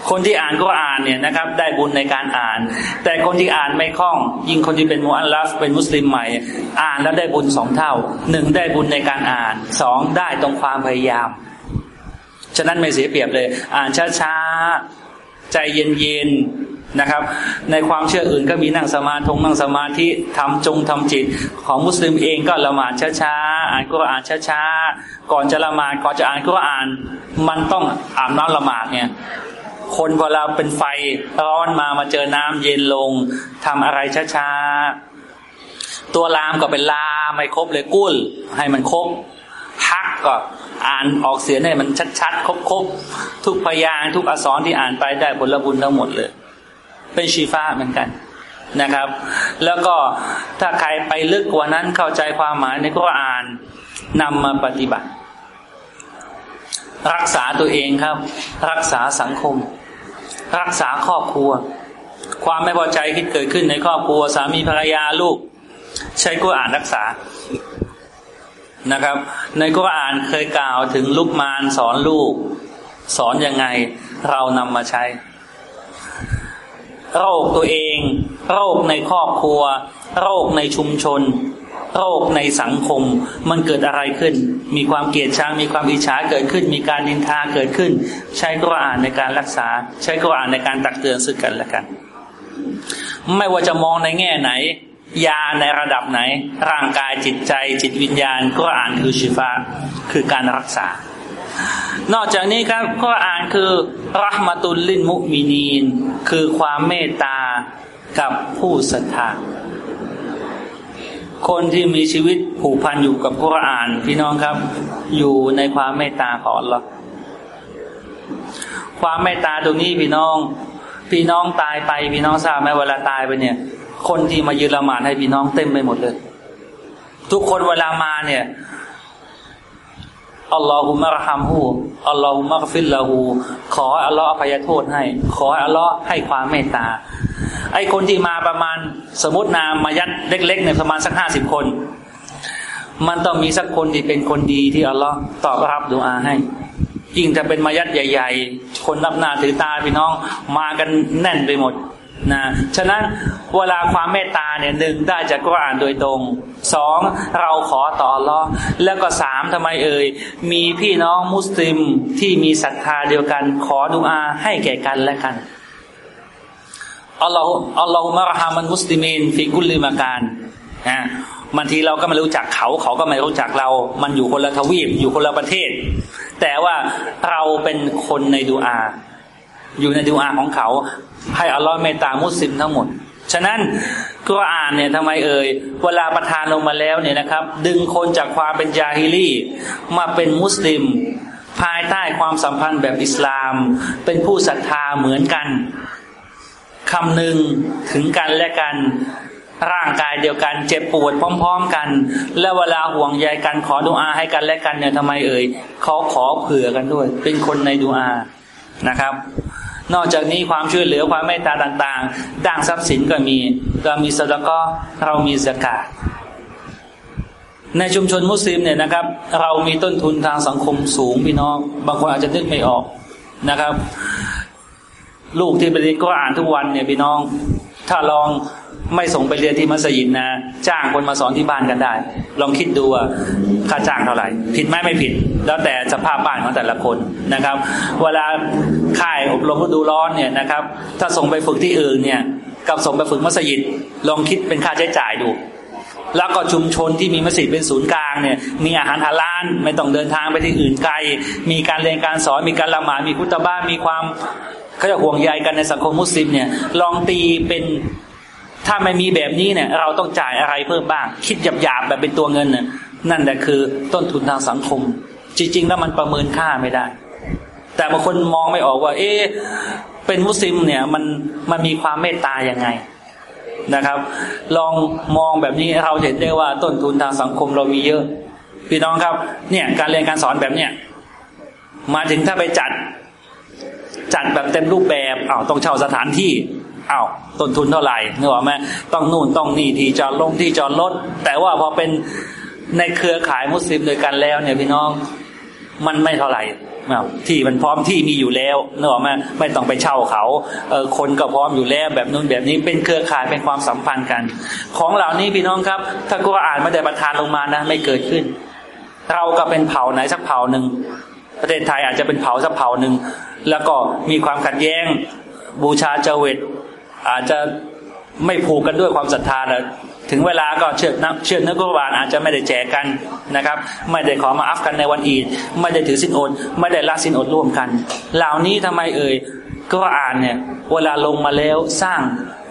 คนที่อ่านก็อ่านเนี่ยนะครับ ได้บุญในการอ่าน แต่คนที่อ่านไม่คล่อง ยิ่งคนที่เป็นมุอัลลัฟเป็นมุสลิมใหม่ อ่านแล้วได้บุญสองเท่าหนึ่งได้บุญในการอ่านสองได้ตรงความพยายาม ฉะนั้นไม่เสียเปรียบเลย อ่านช้าๆ ใจเย็นๆนะครับ ในความเชื่ออื่นก็มีนั่งสมาธงนั่งสมาธิทำจงทำจิต ของมุสลิมเองก็ละหมาดช้าๆอ่านก็อ่านช้าๆก่อนจะละหมาดก่อนจะอ่านก็อ่าน มันต้องอ่าบน้ำละหมาดเนี่ย คนเวลาเป็นไฟร้อนมามาเจอน้ำเย็นลงทำอะไรช้าๆ ตัวลามก็เป็นลาไม่ครบเลยกุ้ลให้มันครบฮักก็อ่านออกเสียงให้มันชัดๆ ครบๆ ทุกพยางทุกอักษรที่อ่านไปได้ผลบุญทั้งหมดเลย เป็นชีฟ้าเหมือนกันนะครับ แล้วก็ถ้าใครไปลึกกว่านั้นเข้าใจความหมายในก็อ่านนำมาปฏิบัติ รักษาตัวเองครับ รักษาสังคม รักษาครอบครัว ความไม่พอใจที่เกิดขึ้นในครอบครัว สามีภรรยาลูก ใช้กุรอานรักษานะครับ ในกุรอานเคยกล่าวถึงลูกมารสอนลูก สอนยังไงเรานำมาใช้โรคตัวเอง โรคในครอบครัว โรคในชุมชน โรคในสังคมมันเกิดอะไรขึ้น มีความเกลียดชังมีความอิจฉาเกิดขึ้น มีการดินทาเกิดขึ้น ใช้กุรอานในการรักษา ใช้กุรอานในการตักเตือนซึ่งกันและกัน ไม่ว่าจะมองในแง่ไหน ยาในระดับไหน ร่างกายจิตใจ จิตวิญญาณกุรอานคือชิฟาคือการรักษา นอกจากนี้ครับกุรอานคือรหมตุลลินมุมินีน คือความเมตตากับผู้ศรัทธา คนที่มีชีวิตผูกพันอยู่กับกุรอาน พี่น้องครับ อยู่ในความเมตตาของอัลลอฮ์ความเมตตาตรงนี้พี่น้อง พี่น้องตายไปพี่น้องทราบไหมเวลาตายไปเนี่ย คนที่มายืนละหมาดให้พี่น้องเต็มไปหมดเลย ทุกคนเวลามาเนี่ยอัลลอฮุมะรฮัมฮูอัลลอฮุมะกฟิลลาหูขออัลลอฮ์อภัยโทษให้ ขออัลลอฮ์ให้ความเมตตา ไอ้คนที่มาประมาณสมมตินามมายัดเล็กๆเนี่ยประมาณสักห้าสิบคน มันต้องมีสักคนที่เป็นคนดีที่อัลลอฮ์ตอบรับดุอาให้ยิ่งจะเป็นมัยยิตใหญ่ ๆ คนนับหน้าถือตาพี่น้องมากันแน่นไปหมดนะฉะนั้นเวลาความเมตตาเนี่ยหนึ่งได้จากกุรอานโดยตรงสองเราขอต่ออัลลอฮ์แล้วก็สามทำไมเอ่ยมีพี่น้องมุสลิมที่มีศรัทธาเดียวกัน ขอดุอาให้แก่กันและกัน الله اللهم ارحم المسلمين في كل مكانนะบางทีเราก็ไม่รู้จักเขาเขาก็ไม่รู้จักเรา มันอยู่คนละทวีปอยู่คนละประเทศ แต่ว่าเราเป็นคนในดูอา อยู่ในดูอาของเขา ให้อัลลอฮ์เมตตามุสลิมทั้งหมด ฉะนั้นกุรอานเนี่ยทำไมเอ่ยเวลาประทานลงมาแล้วเนี่ยนะครับ ดึงคนจากความเป็นยาฮิลีมาเป็นมุสลิม ภายใต้ความสัมพันธ์แบบอิสลาม เป็นผู้ศรัทธาเหมือนกัน คำหนึ่งถึงกันและกัน ร่างกายเดียวกันเจ็บปวดพร้อม ๆ กัน และเวลาห่วงใยกันขอดุอาให้กันและกันเนี่ยทำไมเอ่ยเขาขอเผื่อกันด้วย เป็นคนในดุอานะครับ นอกจากนี้ความช่วยเหลือความเมตตาต่างๆด้านทรัพย์สินก็มีเรามีสดก็เรามีสกาดในชุมชนมุสลิมเนี่ยนะครับ เรามีต้นทุนทางสังคมสูงพี่น้อง บางคนอาจจะนึกไม่ออกนะครับ ลูกที่ไปเรียนก็อ่านทุกวันเนี่ยพี่น้อง ถ้าลองไม่ส่งไปเรียนที่มัสยิดนะ จ้างคนมาสอนที่บ้านกันได้ ลองคิดดูว่าค่าจ้างเท่าไหร่ ผิดไหมไม่ผิด แล้วแต่สภาพบ้านของแต่ละคนนะครับ เวลาค่ายอบรมฤดูร้อนเนี่ยนะครับ ถ้าส่งไปฝึกที่อื่นเนี่ย กับส่งไปฝึกมัสยิด ลองคิดเป็นค่าใช้จ่ายดู แล้วก็ชุมชนที่มีมัสยิดเป็นศูนย์กลางเนี่ย มีอาหารฮาลาลไม่ต้องเดินทางไปที่อื่นไกล มีการเรียนการสอน มีการละหมาด มีคุตบ้านมีความ เขาจะห่วงใยกันในสังคมมุสลิมเนี่ย ลองตีเป็นถ้าไม่มีแบบนี้เนี่ย เราต้องจ่ายอะไรเพิ่มบ้าง คิดหยาบๆแบบเป็นตัวเงินเนี่ยนั่นแหละคือต้นทุนทางสังคม จริง ๆ แล้วมันประเมินค่าไม่ได้ แต่บางคนมองไม่ออกว่า เอ๊ะเป็นมุสลิมเนี่ยมันมันมีความเมตตายังไงนะครับ ลองมองแบบนี้เราเห็นได้ว่าต้นทุนทางสังคมเรามีเยอะ พี่น้องครับ เนี่ยการเรียนการสอนแบบเนี้ยมาถึงถ้าไปจัด จัดแบบเต็มรูปแบบอ้าวต้องเช่าสถานที่อ้าวต้นทุนเท่าไหร่เนกออกไหมต้องนู่นต้องนี่ที่จอดลงที่จอดรถแต่ว่าพอเป็นในเครือข่ายมุสลิมโดยกันแล้วเนี่ยพี่น้องมันไม่เท่าไหร่ที่มันพร้อมที่มีอยู่แล้วเนกออกไหมไม่ต้องไปเช่าเขาเออคนก็พร้อมอยู่แล้วแบบนู้นแบบนี้เป็นเครือข่ายเป็นความสัมพันธ์กัน ของเหล่านี้พี่น้องครับ ถ้าก็อ่านม่ได้ประทานลงมานะไม่เกิดขึ้น เราก็เป็นเผ่าไหนสักเผ่าหนึ่งประเทศไทยอาจจะเป็นเผ่าสักเผ่าหนึ่ง แล้วก็มีความขัดแย้งบูชาเจวิตอาจจะไม่ผูกกันด้วยความศรัทธาแล้วถึงเวลาก็เชื่อนักเชื่อนักกุบาลอาจจะไม่ได้แจกกันนะครับ ไม่ได้ขอมาอัฟกันในวันอีดไม่ได้ถือสินอดไม่ได้ละสินอดร่วมกัน เหล่านี้ทำไมเอ่ยก็อ่านเนี่ยเวลาลงมาแล้วสร้าง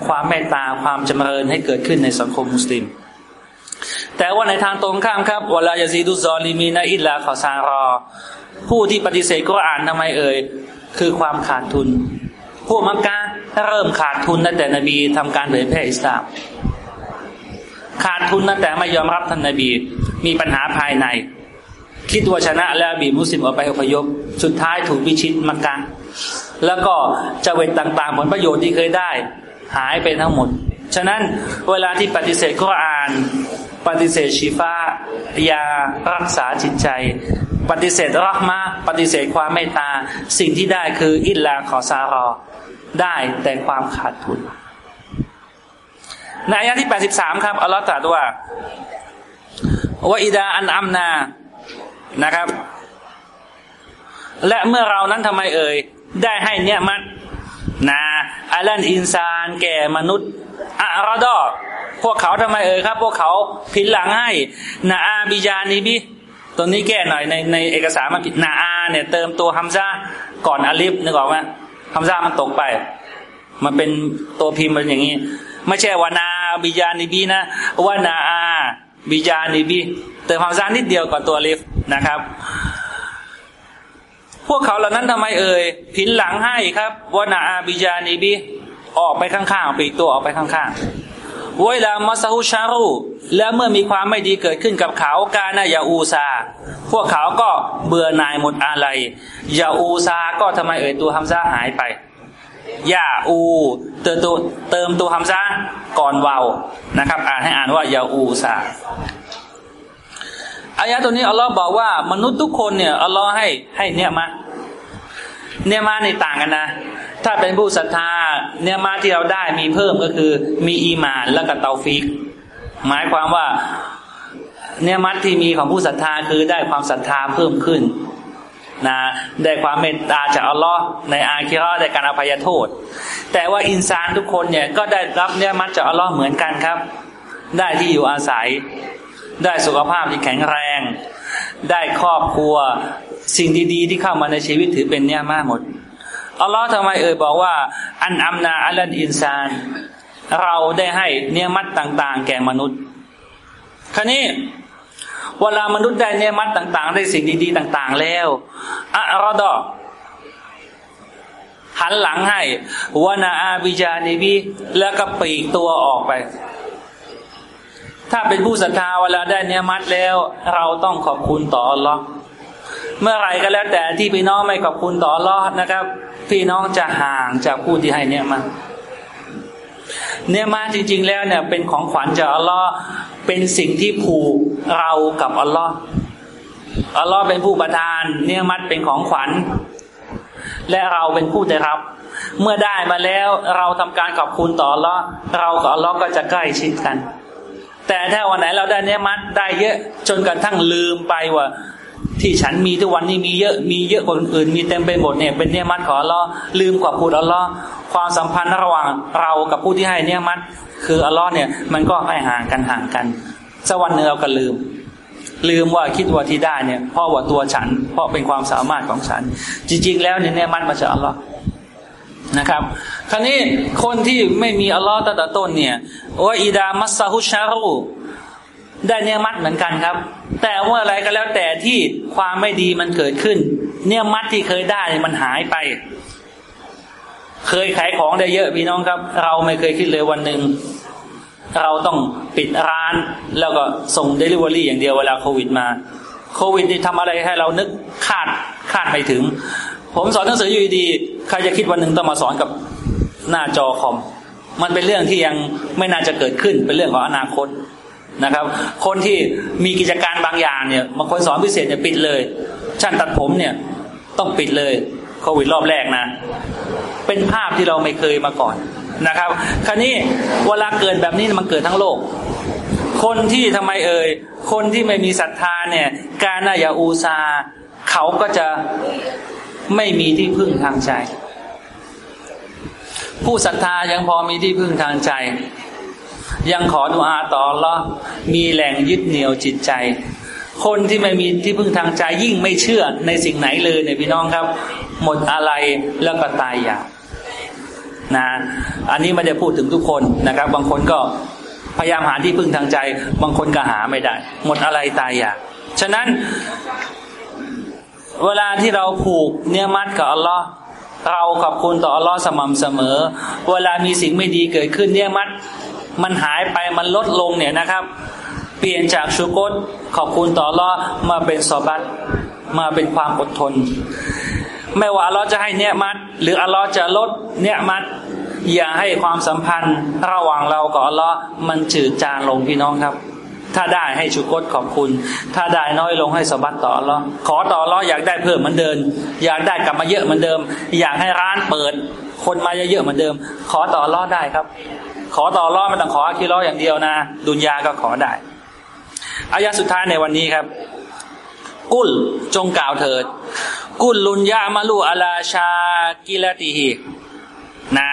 ความเมตตาความจำเริญให้เกิดขึ้นในสังคมมุสลิม แต่ว่าในทางตรงข้ามครับเวลายาซีดุซอลีมีนะอิลลาขอซารอ ผู้ที่ปฏิเสธก็อ่านทำไมเอ่ย คือความขาดทุนพวกมักกะเริ่มขาดทุนตั้งแต่นบีทำการเผยแพร่อิสลาม ขาดทุนตั้งแต่ไม่ยอมรับท่านนบี มีปัญหาภายใน คิดว่าชนะแล้วบีมุสลิมออกไปอพยพ สุดท้ายถูกพิชิตมักกะแล้วก็จะเวทต่างๆ ผลประโยชน์ที่เคยได้ หายไปทั้งหมด ฉะนั้นเวลาที่ปฏิเสธก็อ่าน ปฏิเสธชีฟ้ายารักษาจิตใจ ปฏิเสธรักมาปฏิเสธความเมตตา สิ่งที่ได้คืออิลลาขอซารอ ได้แต่ความขาดทุนในอายะที่ 83 ครับอัลลอฮฺตรัสว่าว่าอิดาอันอัมนานะครับ และเมื่อเรานั้นทำไมเอ่ยได้ให้เนี่ยมัดนาอัลันอินซานแก่มนุษย์ อะรอดอพวกเขาทำไมเอ่ยครับ พวกเขาผินหลังให้นาอาบิจานีบิตัวนี้แก้หน่อยในในเอกสารมันผิดนาอาเนี่ยเติมตัวฮัมซาก่อนอาลิฟนึกออกไหมฮัมซามันตกไป มันเป็นตัวพิมพ์มันอย่างนี้ ไม่ใช่วานาบิจานีบีนะวานาอาบิจานีบีเติมฮัมซานิดเดียวก่อนตัวอลิฟนะครับพวกเขาเหล่านั้นทำไมเอ่ยผินหลังให้ครับวานาอาบิจานีบี ออกไปข้างๆปีกตัวออกไปข้างๆเวลามาซาฮุชารูและเมื่อมีความไม่ดีเกิดขึ้นกับเขากาณายาอูซา พวกเขาก็เบื่อหน่ายหมดอะไรยาอูซาก็ทำไมเอ่ยตัวฮัมซาหายไปยาอูเติมตัวเติมตัวฮัมซาก่อนเวาวนะครับ อ่านให้อ่านว่ายาอูซาอายะตัวนี้อัลลอฮ์บอกว่ามนุษย์ทุกคนเนี่ยอัลลอฮ์ให้ให้เนี่ยมาเนี่ยมาในต่างกันนะ ถ้าเป็นผู้ศรัทธาเนี่ยมาที่เราได้มีเพิ่มก็คือ มีอีมานและกับเตาฟิก หมายความว่าเนี่ยมัดที่มีของผู้ศรัทธาคือได้ความศรัทธาเพิ่มขึ้นนะได้ความเมตตาจากอัลลอฮ์ในอาคิราะห์ในการอภัยโทษ แต่ว่าอินซานทุกคนเนี่ยก็ได้รับเนี่ยมัดจากอัลลอฮ์เหมือนกันครับ ได้ที่อยู่อาศัย ได้สุขภาพที่แข็งแรง ได้ครอบครัว สิ่งดี ๆ ที่เข้ามาในชีวิตถือเป็นเนี่ยมากหมด อัลลอฮ์ทำไมเอ่ยบอกว่า อันอัมนาอัลลันอินซาน เราได้ให้เนี่ยมัดต่าง ๆ แก่มนุษย์คราวนี้เวลามนุษย์ได้เนี่ยมัดต่าง ๆ ได้สิ่งดี ๆ ต่าง ๆ แล้วอะรอดอหันหลังให้วานาอาบิจานีบีแล้วก็ปีกตัวออกไป ถ้าเป็นผู้ศรัทธาเวลาได้เนี่ยมัดแล้ว เราต้องขอบคุณต่ออัลลอฮ์ เมื่อไหรก็แล้วแต่ที่พี่น้องไม่ขอบคุณต่ออัลลอฮ์นะครับ พี่น้องจะห่างจากผู้ที่ให้เนี่ยมาเนี่ยมาจริง ๆ แล้วเนี่ย เป็นของขวัญจากอัลลอฮ์เป็นสิ่งที่ผูกเรากับอัลลอฮ์อัลลอฮ์เป็นผู้ประทาน เนี่ยมัดเป็นของขวัญ และเราเป็นผู้ได้รับ เมื่อได้มาแล้วเราทำการขอบคุณต่ออัลลอฮ์เรากับอัลลอฮ์ก็จะใกล้ชิดกัน แต่ถ้าวันไหนเราได้เนี่ยมัดได้เยอะจนกระทั่งลืมไปว่า ที่ฉันมีทุกวันนี้มีเยอะมีเยอะกว่าคนอื่น มีเต็มไปหมดเนี่ยเป็นเนี่ยมัดของอัลลอฮ์ลืมกว่าพูดอัลลอฮ์ความสัมพันธ์ระหว่างเรากับผู้ที่ให้เนี่ยมัดคืออัลลอฮ์เนี่ยมันก็ให้ห่างกันห่างกันสักวันหนึ่งเราก็ลืม ลืมว่าคิดว่าที่ได้เนี่ยเพราะว่าตัวฉัน เพราะเป็นความสามารถของฉัน จริง ๆ แล้วเนี่ยเนี่ยมัดมาจากอัลลอฮ์นะครับ คราวนี้คนที่ไม่มีอัลลอฮ์ตั้งแต่ต้นเนี่ยว่าอิดามัสซาฮุชารู ได้เนี่ยมัดเหมือนกันครับ แต่ว่าอะไรก็แล้วแต่ที่ความไม่ดีมันเกิดขึ้น เนี่ยมัดที่เคยได้มันหายไป เคยขายของได้เยอะพี่น้องครับ เราไม่เคยคิดเลยวันหนึ่งเราต้องปิดร้านแล้วก็ส่งเดลิเวอรี่อย่างเดียวเวลาโควิดมา โควิดนี่ทำอะไรให้เรานึกคาดคาดไม่ถึง ผมสอนหนังสืออยู่ดีใครจะคิดวันหนึ่งต้องมาสอนกับหน้าจอคอม มันเป็นเรื่องที่ยังไม่น่าจะเกิดขึ้นเป็นเรื่องของอนาคต นะครับ คนที่มีกิจการบางอย่างเนี่ยบางคนสอนพิเศษเนี่ยปิดเลยช่างตัดผมเนี่ยต้องปิดเลยโควิดรอบแรกนะ เป็นภาพที่เราไม่เคยมาก่อนนะครับ คราวนี้เวลาเกิดแบบนี้มันเกิดทั้งโลก คนที่ทำไมเอ่ยคนที่ไม่มีศรัทธาเนี่ย การนายาอูซา เขาก็จะไม่มีที่พึ่งทางใจ ผู้ศรัทธายังพอมีที่พึ่งทางใจ ยังขอดุอาต่อรอมีแหล่งยึดเหนี่ยวจิตใจ คนที่ไม่มีที่พึ่งทางใจยิ่งไม่เชื่อในสิ่งไหนเลยเนี่ยพี่น้องครับ หมดอะไรแล้วก็ตายอยากนะอันนี้ไม่ได้พูดถึงทุกคนนะครับ บางคนก็พยายามหาที่พึ่งทางใจ บางคนก็หาไม่ได้ หมดอะไรตายอยากฉะนั้น เวลาที่เราผูกเนี่ยมัดกับอัลลอฮ์เราขอบคุณต่ออัลลอฮ์สม่ำเสมอ เวลามีสิ่งไม่ดีเกิดขึ้นเนี่ยมัด มันหายไปมันลดลงเนี่ยนะครับ เปลี่ยนจากชูกตขอบคุณต่ออัลลอมาเป็นซอบัตมาเป็นความอดทน ไม่ว่าอัลลอฮ์จะให้เนี่ยมัด หรืออัลลอฮ์จะลดเนี่ยมัด อย่าให้ความสัมพันธ์ระหว่างเรากับอัลลอฮ์มันจืดจางลงพี่น้องครับถ้าได้ให้ชุกตขอบคุณ ถ้าได้น้อยลงให้สบัตต่ออัลลอฮ์ขอต่ออัลลอฮ์อยากได้เพิ่มเหมือนเดิม อยากได้กลับมาเยอะเหมือนเดิม อยากให้ร้านเปิด คนมาเยอะๆเหมือนเดิม ขอต่ออัลลอฮ์ได้ครับ ขอต่ออัลลอฮ์ไม่ต้องขออาคิรออย่างเดียวนะ ดุนยาก็ขอได้อายะสุดท้ายในวันนี้ครับ กุลจงกล่าวเถิด กุลลุนยามาลูอาลาชากิลติฮีนะ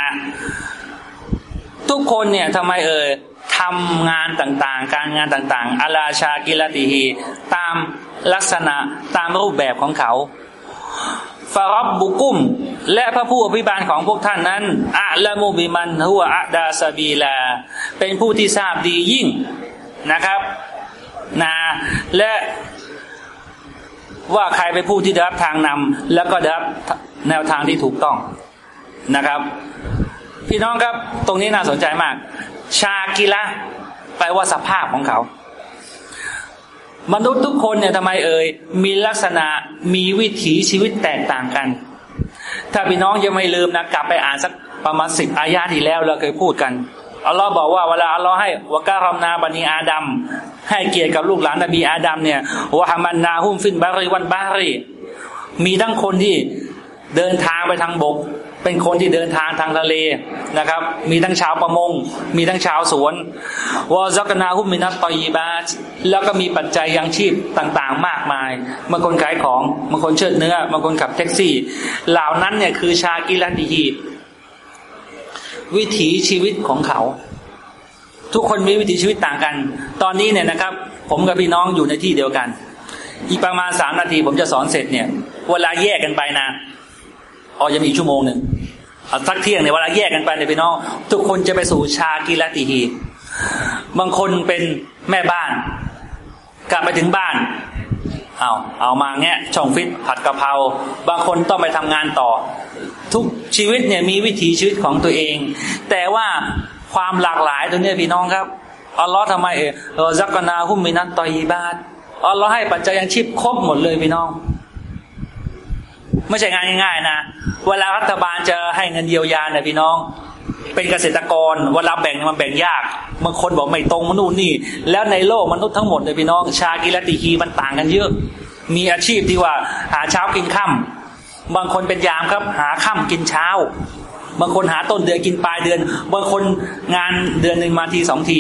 ทุกคนเนี่ยทำไมเอ่ยทำงานต่างๆ การงานต่างๆอาลาชากิลติฮีตามลักษณะตามรูปแบบของเขา ฟารอบบุกุม และพระผู้อภิบาลของพวกท่านนั้นอะละมูบิมันหัวอะดาซาบีลา เป็นผู้ที่ทราบดียิ่งนะครับนะและว่าใครเป็นผู้ที่ได้รับทางนำแล้วก็ได้รับแนวทางที่ถูกต้องนะครับ พี่น้องครับตรงนี้น่าสนใจมาก ชากิละแปลว่าสภาพของเขา มนุษย์ทุกคนเนี่ยทำไมเอ่ยมีลักษณะมีวิถีชีวิตแตกต่างกัน ถ้าพี่น้องยังไม่ลืมนะกลับไปอ่านสักประมาณสิบอายาที่แล้วเราเคยพูดกันอัลลอฮ์บอกว่าเวลาอัลลอฮ์ให้วการมนาบันีอาดัมให้เกียรติกับลูกหลานนบีอาดัมเนี่ยوحملناهم في البر والبحرมีทั้งคนที่เดินทางไปทางบก เป็นคนที่เดินทางทางทะเลนะครับ มีทั้งชาวประมง มีทั้งชาวสวนورزقناهم من الطيباتแล้วก็มีปัจจัยยังชีพต่างๆ มากมายบางคนขายของบางคนเชือดเนื้อบางคนขับแท็กซี่ เหล่านั้นเนี่ยคือشاكلتهวิถีชีวิตของเขา ทุกคนมีวิถีชีวิตต่างกัน ตอนนี้เนี่ยนะครับ ผมกับพี่น้องอยู่ในที่เดียวกัน อีกประมาณสามนาทีผมจะสอนเสร็จเนี่ย เวลาแยกกันไปนะอ๋อยังมีชั่วโมงหนึ่ง เอาสักเที่ยงเนี่ยเวลาแยกกันไปเนี่ยพี่น้อง ทุกคนจะไปสู่ชากิรติฮีบางคนเป็นแม่บ้าน กลับไปถึงบ้านเอาเอามาเงี้ยช่องฟิตผัดกะเพราบางคนต้องไปทำงานต่อ ทุกชีวิตเนี่ยมีวิถีชีวิตของตัวเอง แต่ว่าความหลากหลายตัวเนี้ยพี่น้องครับอัลลอฮ์ทำไมเออซักกนาฮุมมินันตอยีบาตอัลลอฮ์ให้ปัจจัยยังชีพครบหมดเลยพี่น้อง ไม่ใช่งานง่ายๆนะเวลารัฐบาลจะให้เงินเยียวยาเนี่ยพี่น้อง เป็นเกษตรกรเวลาแบ่งมันแบ่งยากบางคนบอกไม่ตรงมนุษย์นี่ แล้วในโลกมนุษย์ทั้งหมดเลยพี่น้อง ชากิรติฮีมันต่างกันเยอะ มีอาชีพที่ว่า หาเช้ากินค่ำบางคนเป็นยามครับ หาค่ำกินเช้า บางคนหาต้นเดือนกินปลายเดือน บางคนงานเดือนหนึ่งมาทีสองที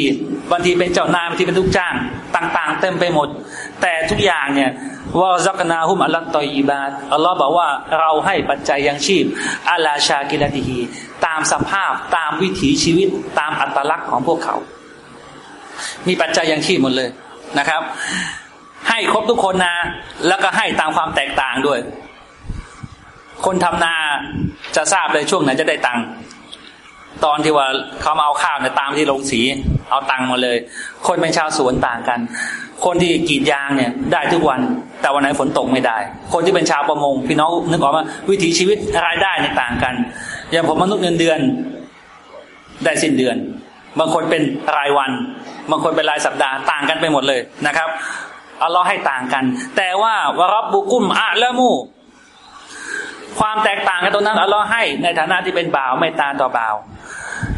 บางทีเป็นเจ้านายบางทีเป็นลูกจ้าง ต่าง ๆ เต็มไปหมด แต่ทุกอย่างเนี่ย ว่าซักนาฮุมอัลลัตตอยีบาตอัลลอฮ์บอกว่าเราให้ปัจจัยยังชีพอาลาชากิรติฮีตามสภาพตามวิถีชีวิตตามอัตลักษณ์ของพวกเขา มีปัจจัยยังชีพหมดเลยนะครับ ให้ครบทุกคนนะแล้วก็ให้ตามความแตกต่างด้วย คนทำนาจะทราบเลยช่วงไหนจะได้ตังค์ ตอนที่ว่าเขามาเอาข้าวเนี่ยตามที่ลงสีเอาตังมาเลย คนเป็นชาวสวนต่างกัน คนที่กรีดยางเนี่ยได้ทุกวัน แต่วันไหนฝนตกไม่ได้ คนที่เป็นชาวประมง พี่น้องนึกออกว่าวิถีชีวิตรายได้เนี่ยต่างกัน อย่างผมมนุษย์เงินเดือนได้สิ้นเดือน บางคนเป็นรายวัน บางคนเป็นรายสัปดาห์ต่างกันไปหมดเลยนะครับอัลลอฮ์ให้ต่างกัน แต่ว่าวรับบุกุมอะละมู ความแตกต่างกันตรงนั้นอัลลอฮ์ให้ในฐานะที่เป็นบ่าวไม่ตาต่อบ่าว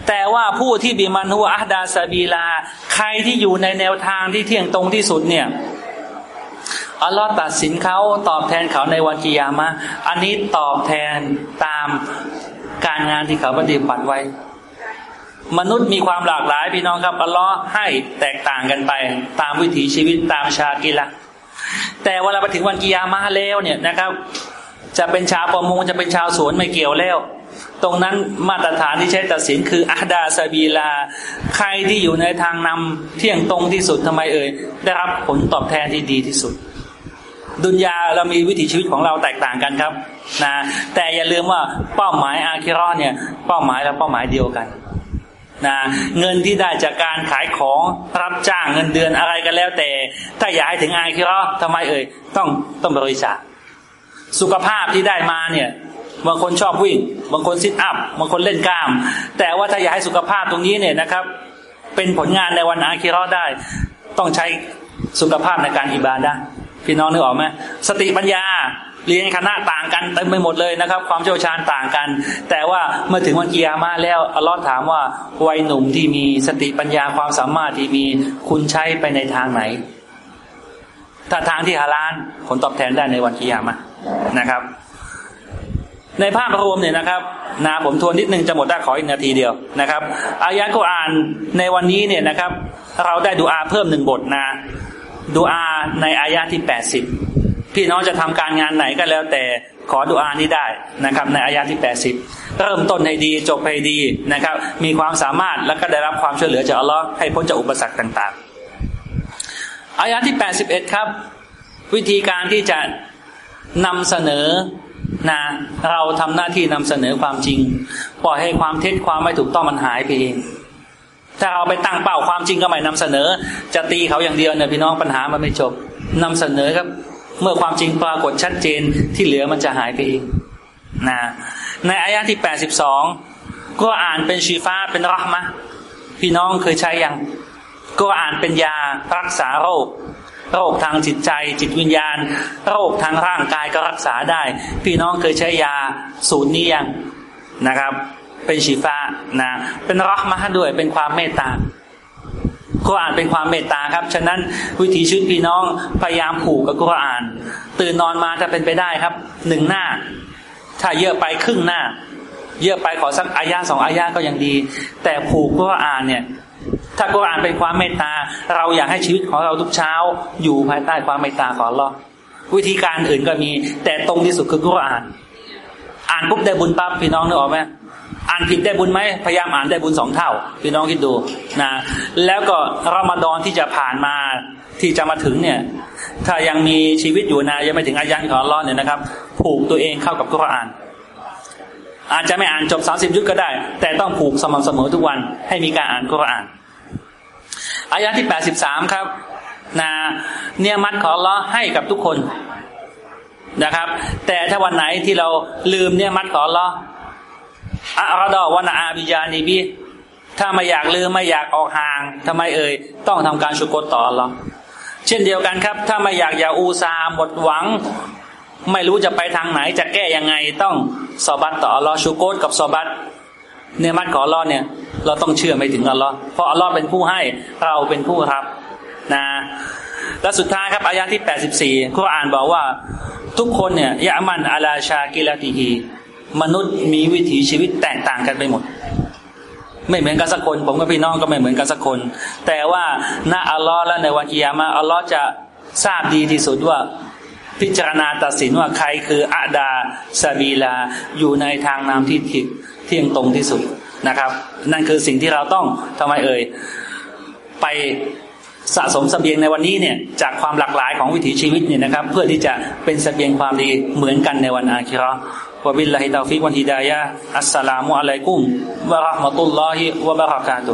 แต่ว่าผู้ที่บิมันหัวอัดาซาบีลา ใครที่อยู่ในแนวทางที่เที่ยงตรงที่สุดเนี่ยอัลลอฮ์ตัดสินเขาตอบแทนเขาในวันกิยามะอันนี้ตอบแทนตามการงานที่เขาปฏิบัติไว้ มนุษย์มีความหลากหลายพี่น้องครับอัลลอฮ์ให้แตกต่างกันไป ตามวิถีชีวิตตามชากิละแต่เวลาไปถึงวันกิยามะแล้วเนี่ยนะครับ จะเป็นชาวประมงจะเป็นชาวสวนไม่เกี่ยวแล้ว ตรงนั้นมาตรฐานที่ใช้ตัดสินคืออาดาซาบีลา ใครที่อยู่ในทางนำเที่ยงตรงที่สุดทำไมเอ่ยได้รับผลตอบแทนที่ดีที่สุด ดุนยาเรามีวิถีชีวิตของเราแตกต่างกันครับนะแต่อย่าลืมว่าเป้าหมายอาคิรอเนี่ยเป้าหมายและเป้าหมายเดียวกันนะเงินที่ได้จากการขายของรับจ้างเงินเดือนอะไรกันแล้วแต่ ถ้าอยากให้ถึงอาคิรอทำไมเอ่ยต้องต้องบริจาค สุขภาพที่ได้มาเนี่ยบางคนชอบวิ่ง บางคนซิทอัพบางคนเล่นกล้าม แต่ว่าถ้าอยากให้สุขภาพตรงนี้เนี่ยนะครับ เป็นผลงานในวันอาคิรอได้ ต้องใช้สุขภาพในการอิบาดะพี่น้องนึกออกไหมสติปัญญาเรียนคณะต่างกันเต็มไปหมดเลยนะครับ ความเชี่ยวชาญต่างกัน แต่ว่าเมื่อถึงวันกิยามาแล้วอัลลอฮ์ถามว่าวัยหนุ่มที่มีสติปัญญาความสามารถที่มีคุณใช้ไปในทางไหนถ้าทางที่ฮาลานผลตอบแทนได้ในวันกิยามะ นะครับ ในภาพรวมเนี่ยนะครับนาผมทวนนิดนึงจะหมดได้ขออีกนาทีเดียวนะครับ อายะกุรอานในวันนี้เนี่ยนะครับ เราได้ดูอาเพิ่มหนึ่งบทนะดูอาในอายะที่แปดสิบพี่น้องจะทำการงานไหนก็แล้ว แต่ขอดูอานี้ได้นะครับ ในอายะที่แปดสิบเริ่มต้นให้ดีจบให้ดีนะครับ มีความสามารถแล้วก็ได้รับความช่วยเหลือจากอัลลอฮ์ให้พ้นจากอุปสรรคต่าง ๆอายะที่แปดสิบเอ็ดครับ วิธีการที่จะ นำเสนอนะเราทำหน้าที่นำเสนอความจริง ปล่อยให้ความเท็จความไม่ถูกต้องมันหายไปเอง ถ้าเราไปตั้งเป้าความจริงก็ไม่นำเสนอ จะตีเขาอย่างเดียวเนี่ยพี่น้องปัญหามันไม่จบนำเสนอครับ เมื่อความจริงปรากฏชัดเจนที่เหลือมันจะหายไปเองนะในอายะที่แปดสิบสองก็อ่านเป็นชีฟ้าเป็นรักมะพี่น้องเคยใช้ยังก็อ่านเป็นยารักษาโรค โรคทางจิตใจจิตวิญญาณ โรคทางร่างกายก็รักษาได้ พี่น้องเคยใช้ยาสูตรนี้ยังนะครับ เป็นชีฟ้านะเป็นรักมะด้วยเป็นความเมตตากุรอานเป็นความเมตตาครับ ฉะนั้นวิถีชีวิตพี่น้องพยายามผูกกับกุรอาน ตื่นนอนมาจะเป็นไปได้ครับหนึ่งหน้า ถ้าเยอะไปครึ่งหน้า เยอะไปขอสักอายาสองอายาก็ยังดี แต่ผูกกุรอานเนี่ย ถ้ากุรอานเป็นความเมตตา เราอยากให้ชีวิตของเราทุกเช้า อยู่ภายใต้ความเมตตาของอัลลอฮ์วิธีการอื่นก็มี แต่ตรงที่สุดคือกุรอาน อ่านปุ๊บได้บุญปั๊บพี่น้องนึกออกไหมอ่านผิดได้บุญไหมพยายามอ่านได้บุญสองเท่า พี่น้องคิดดูนะแล้วก็รอมฎอนที่จะผ่านมาที่จะมาถึงเนี่ย ถ้ายังมีชีวิตอยู่นะยังไม่ถึงอายันของอัลลอฮ์เนี่ยนะครับ ผูกตัวเองเข้ากับกุรอาน อาจจะไม่อ่านจบสามสิบยุคก็ได้ แต่ต้องผูกสม่ำเสมอทุกวันให้มีการอ่านกุรอาน อายะที่แปดสิบสามครับนะเนี่ยมัดของอัลลอฮ์ให้กับทุกคนนะครับ แต่ถ้าวันไหนที่เราลืมเนี่ยมัดของอัลลอฮ์อัลดอวานอาบิยานีบีถ้าไม่อยากลืมไม่อยากออกห่างทำไมเอ่ยต้องทำการชุกรต่ออัลลอเช่นเดียวกันครับ ถ้าไม่อยากอย่าอูซาหมดหวัง ไม่รู้จะไปทางไหนจะแก้ยังไงต้องสอบัตต่ออัลลอชุกรกับสอบัต เนี่ยมัดของอัลลอฮ์เนี่ยเราต้องเชื่อไม่ถึงอัลลอฮ์เพราะอัลลอฮ์เป็นผู้ให้เราเป็นผู้รับนะและสุดท้ายครับอายะที่แปดสิบสี่คุรอานบอกว่า ทุกคนเนี่ยยะมันอาลาชากิลาติฮีมนุษย์มีวิถีชีวิตแตกต่างกันไปหมด ไม่เหมือนกันสักคน ผมกับพี่น้องก็ไม่เหมือนกันสักคน แต่ว่าณอัลลอฮ์และในวันกิยามะอัลลอฮ์จะทราบดีที่สุดว่าพิจารณาตัดสินว่าใครคือأهدى سبيلاอยู่ในทางนำที่ถิ เที่ยงตรงที่สุดนะครับ นั่นคือสิ่งที่เราต้องทำไมเอ่ยไปสะสมเสบียงในวันนี้เนี่ยจากความหลากหลายของวิถีชีวิตเนี่ยนะครับ เพื่อที่จะเป็นเสบียงความดีเหมือนกันในวันอาคิรอวะบิลลาฮิตาฟิกวันฮิดายะอัสสลามุอะลัยกุมวะราะห์มะตุลลอฮิวะบะเราะกาตุ